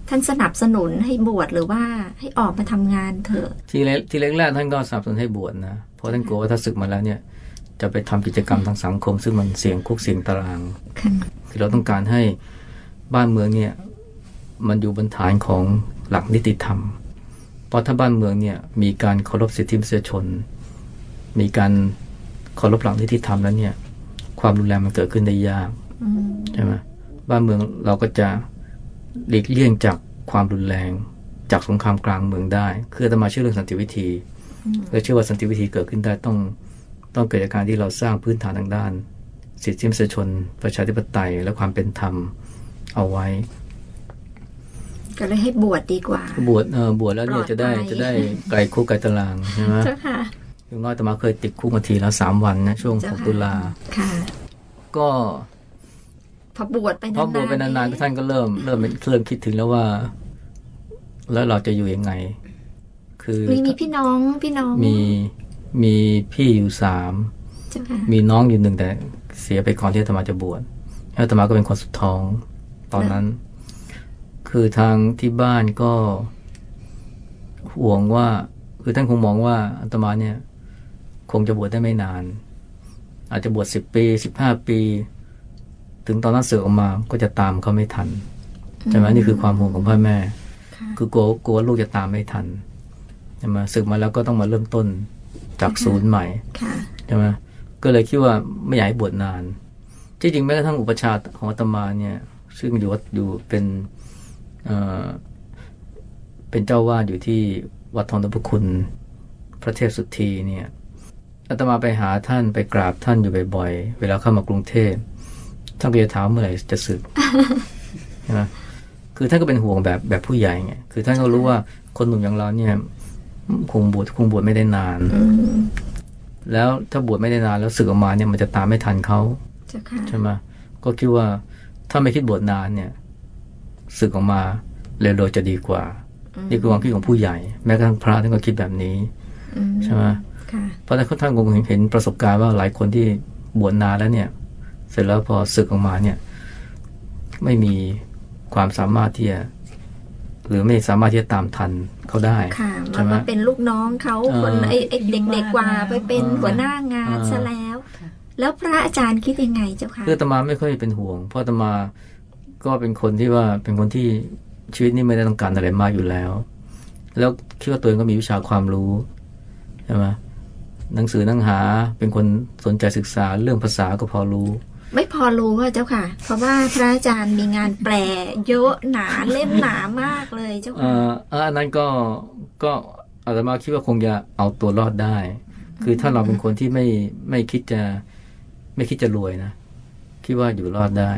ท่านสนับสนุนให้บวชหรือว่าให้ออกมาทำงานเถอะ ทีแรกทีแรกๆท่านก็สนับสนุนให้บวชนะเพราะท่านกลัวว่าถ้าศึกมาแล้วเนี่ย จะไปทำกิจกรรมทางสังคม ซึ่งมันเสี่ยงคุกเสี่ยงตารางคือเราต้องการให้บ้านเมืองเนี่ย มันอยู่บนฐานของหลักนิติธรรม เพราะถ้าบ้านเมืองเนี่ยมีการเคารพสิทธิมนุษยชน มีการ เคารพหลักนิติธรรมแล้วเนี่ย ความรุนแรงมันเกิดขึ้นได้ยากใช่ไหมบ้านเมืองเราก็จะหลีกเลี่ยงจากความรุนแรงจากสงครามกลางเมืองได้ คือจะมาเชื่อเรื่องสันติวิธีและเชื่อว่าสันติวิธีเกิดขึ้นได้ต้องต้องเกิดจากการที่เราสร้างพื้นฐานทางด้าน สิทธิมนุษยชน ประชาธิปไตยและความเป็นธรรมเอาไว้ ก็เลยให้บวชดีกว่า บวชเออบวชแล้วเนี่ยจะได้จะได้ไกลคุกไกลตารางใช่ไหมเจ้าค่ะ อย่างน้อยแต่มาเคยติดคุกมาทีแล้วสามวันนะ ช่วงของตุลาค่ะ ก็พอบวชไปนานพอบวชไปนานๆท่านก็เริ่มเริ่มเริ่มคิดถึงแล้วว่า แล้วเราจะอยู่ยังไง คือมีมีพี่น้องพี่น้องมีมีพี่อยู่สามมีน้องอยู่หนึ่งแต่เสียไปก่อนที่ธรรมาจะบวชแล้วธรรมาก็เป็นคนสุดท้องตอนนั้น คือทางที่บ้านก็ห่วงว่า คือท่านคงมองว่าอัตมาเนี่ยค งจะบวชได้ไม่นาน อาจจะบวชสิบปีสิบห้าปี ถึงตอนนั้นเสือออกมาก็จะตามเขาไม่ทันใช่ไหมนี่คือความห่วงของพ่อแม่ คือกลัวกลัวลูกจะตามไม่ทันใช่ไหมศึกมาแล้วก็ต้องมาเริ่มต้นจากศูนย์ใหม่ใช่ไหมก็เลยคิดว่าไม่อยากให้บวชนาน ที่จริงแม้กระทั่งอุปชาของอาตมาเนี่ยซึ่งอยู่วัดอยู่เป็นเอ่อเป็นเจ้าวาดอยู่ที่วัดทองตะพุคุณ พระเทพสุธีเนี่ย อาตมาไปหาท่านไปกราบท่านอยู่บ่อยๆ เวลาเข้ามากรุงเทพท่านก็จะถามเมื่อไหร่จะสึกนะคือท่านก็เป็นห่วงแบบแบบผู้ใหญ่ไงคือท่านก็รู้ว่าคนหนุ่มอย่างเราเนี่ยคงบวชคงบวชไม่ได้นาน แล้วถ้าบวชไม่ได้นานแล้วสึกออกมาเนี่ยมันจะตามไม่ทันเขาใช่ไหมก็คิดว่าถ้าไม่คิดบวชนานเนี่ยสึกออกมาเร็วๆจะดีกว่า นี่คือความคิดของผู้ใหญ่ แม้กระทั่งพระท่านก็คิดแบบนี้ใช่ไหม เพราะท่านคงเห็นประสบการณ์ว่าหลายคนที่บวชนานแล้วเนี่ย เสร็จแล้วพอศึกออกมาเนี่ย ไม่มีความสามารถที่จะหรือไม่สามารถที่จะตามทันเขาได้ค่ะมันมาเป็นลูกน้องเขาคนไอ้เด็กๆกว่าไปเป็นหัวหน้างานซะแล้ว แล้วพระอาจารย์คิดยังไงเจ้าค่ะคือตมาไม่ค่อยเป็นห่วง เพราะตมาก็เป็นคนที่ว่าเป็นคนที่ชีวิตนี้ไม่ได้ต้องการอะไรมากอยู่แล้ว แล้วคิดว่าตัวเองก็มีวิชาความรู้ใช่ไหม หนังสือหนังหาเป็นคนสนใจศึกษาเรื่องภาษาก็พอรู้ ไม่พอรู้ว่าเจ้าค่ะ เพราะว่าพระอาจารย์มีงานแปลเยอะหนาเล่มหนามากเลยเจ้าค่ะเอออันนั้นก็ก็อาตมาคิดว่าคงจะเอาตัวรอดได้ คือถ้าเราเป็นคนที่ไม่ไม่คิดจะไม่คิดจะรวยนะคิดว่าอยู่รอดได้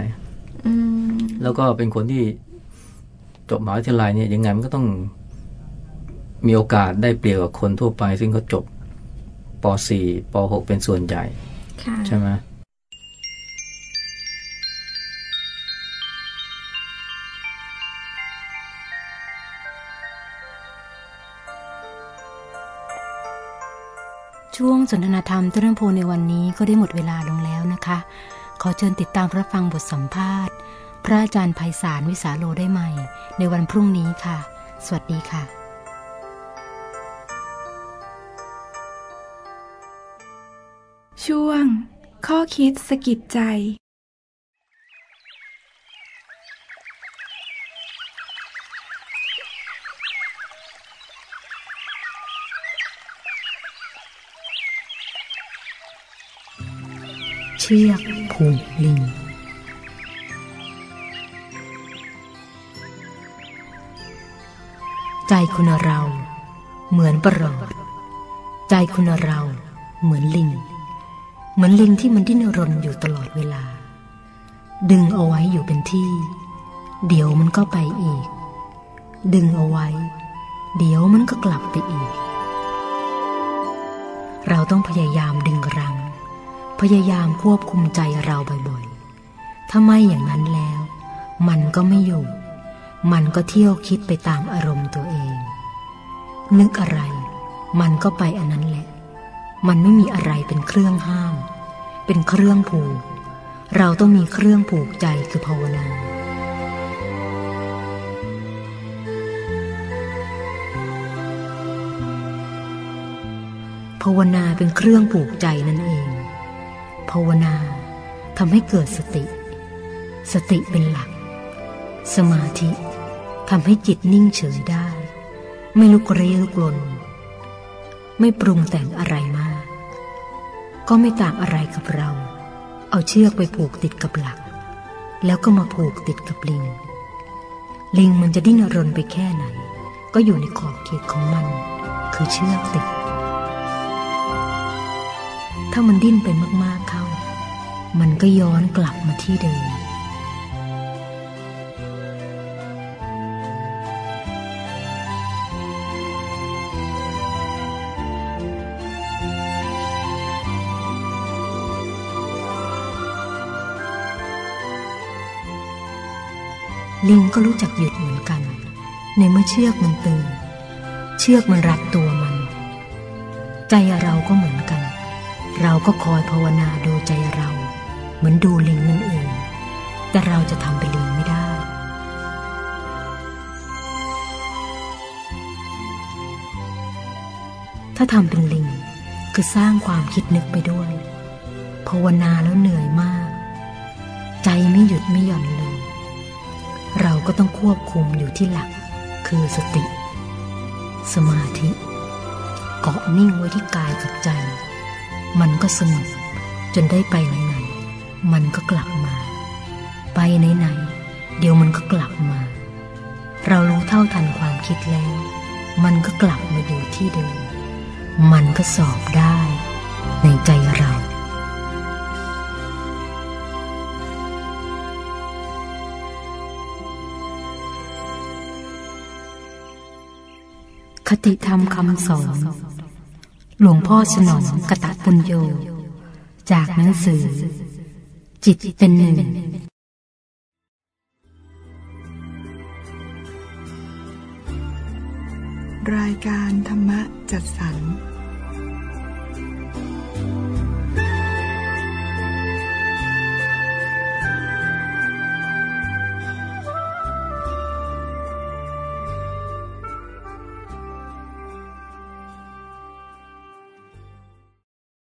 แล้วก็เป็นคนที่จบมหาวิทยาลัยเนี่ยยังไงมันก็ต้องมีโอกาสได้เปรียบกับคนทั่วไป ซึ่งเขาจบ ป .4 ป .6 เป็นส่วนใหญ่ใช่ไหมช่วงสนทนาธรรมเรื่องโพในวันนี้ก็ได้หมดเวลาลงแล้วนะคะ ขอเชิญติดตามรับฟังบทสัมภาษณ์ พระอาจารย์ไพศาลวิสาโลได้ใหม่ ในวันพรุ่งนี้ค่ะ สวัสดีค่ะ ช่วง ข้อคิดสกิดใจ เชือกผูกลิง ใจคุณเรา เหมือนประหลอด ใจคุณเรา เหมือนลิง เหมือนลิงที่มันดิ้นรนอยู่ตลอดเวลา ดึงเอาไว้อยู่เป็นที่ เดี๋ยวมันก็ไปอีก ดึงเอาไว้ เดี๋ยวมันก็กลับไปอีก เราต้องพยายามดึงรัง พยายามควบคุมใจเราบ่อยๆถ้าไม่อย่างนั้นแล้ว มันก็ไม่อยู่ มันก็เที่ยวคิดไปตามอารมณ์ตัวเอง นึกอะไร มันก็ไปอันนั้นแหละ มันไม่มีอะไรเป็นเครื่องห้าม เป็นเครื่องผูก เราต้องมีเครื่องผูกใจคือภาวนาภาวนาเป็นเครื่องผูกใจนั่นเอง ภาวนาทำให้เกิดสติ สติเป็นหลัก สมาธิทำให้จิตนิ่งเฉยได้ ไม่ลุกเรียลุกลน ไม่ปรุงแต่งอะไรม ก็ไม่ต่างอะไรกับเรา เอาเชือกไปผูกติดกับหลัก แล้วก็มาผูกติดกับลิง ลิงมันจะดิ้นรนไปแค่ไหน ก็อยู่ในขอบเขตของมัน คือเชือกติด ถ้ามันดิ้นไปมากๆเข้า มันก็ย้อนกลับมาที่เดิม ลิงก็รู้จักหยุดเหมือนกัน ในเมื่อเชือกมันตึง เชือกมันรัดตัวมัน ใจเราก็เหมือนกัน เราก็คอยภาวนาดูใจเรา เหมือนดูลิงนั่นเองแต่เราจะทำเป็นลิงไม่ได้ ถ้าทำเป็นลิงคือสร้างความคิดนึกไปด้วยภาวนาแล้วเหนื่อยมาก ใจไม่หยุดไม่หย่อนเลย เราก็ต้องควบคุมอยู่ที่หลัก คือสติ สมาธิ เกาะนิ่งไว้ที่กายกับใจ มันก็สงบจนได้ไปไหนๆมันก็กลับมา ไปไหนๆเดี๋ยวมันก็กลับมา เรารู้เท่าทันความคิดแล้ว มันก็กลับมาอยู่ที่เดิมมันก็สอบได้ ในใจเรา คติธรรมคำสอน หลวงพ่อสนองกตะปุญโย จากหนังสือ จิตเป็นหนึ่งรายการธรรมะจัดสรร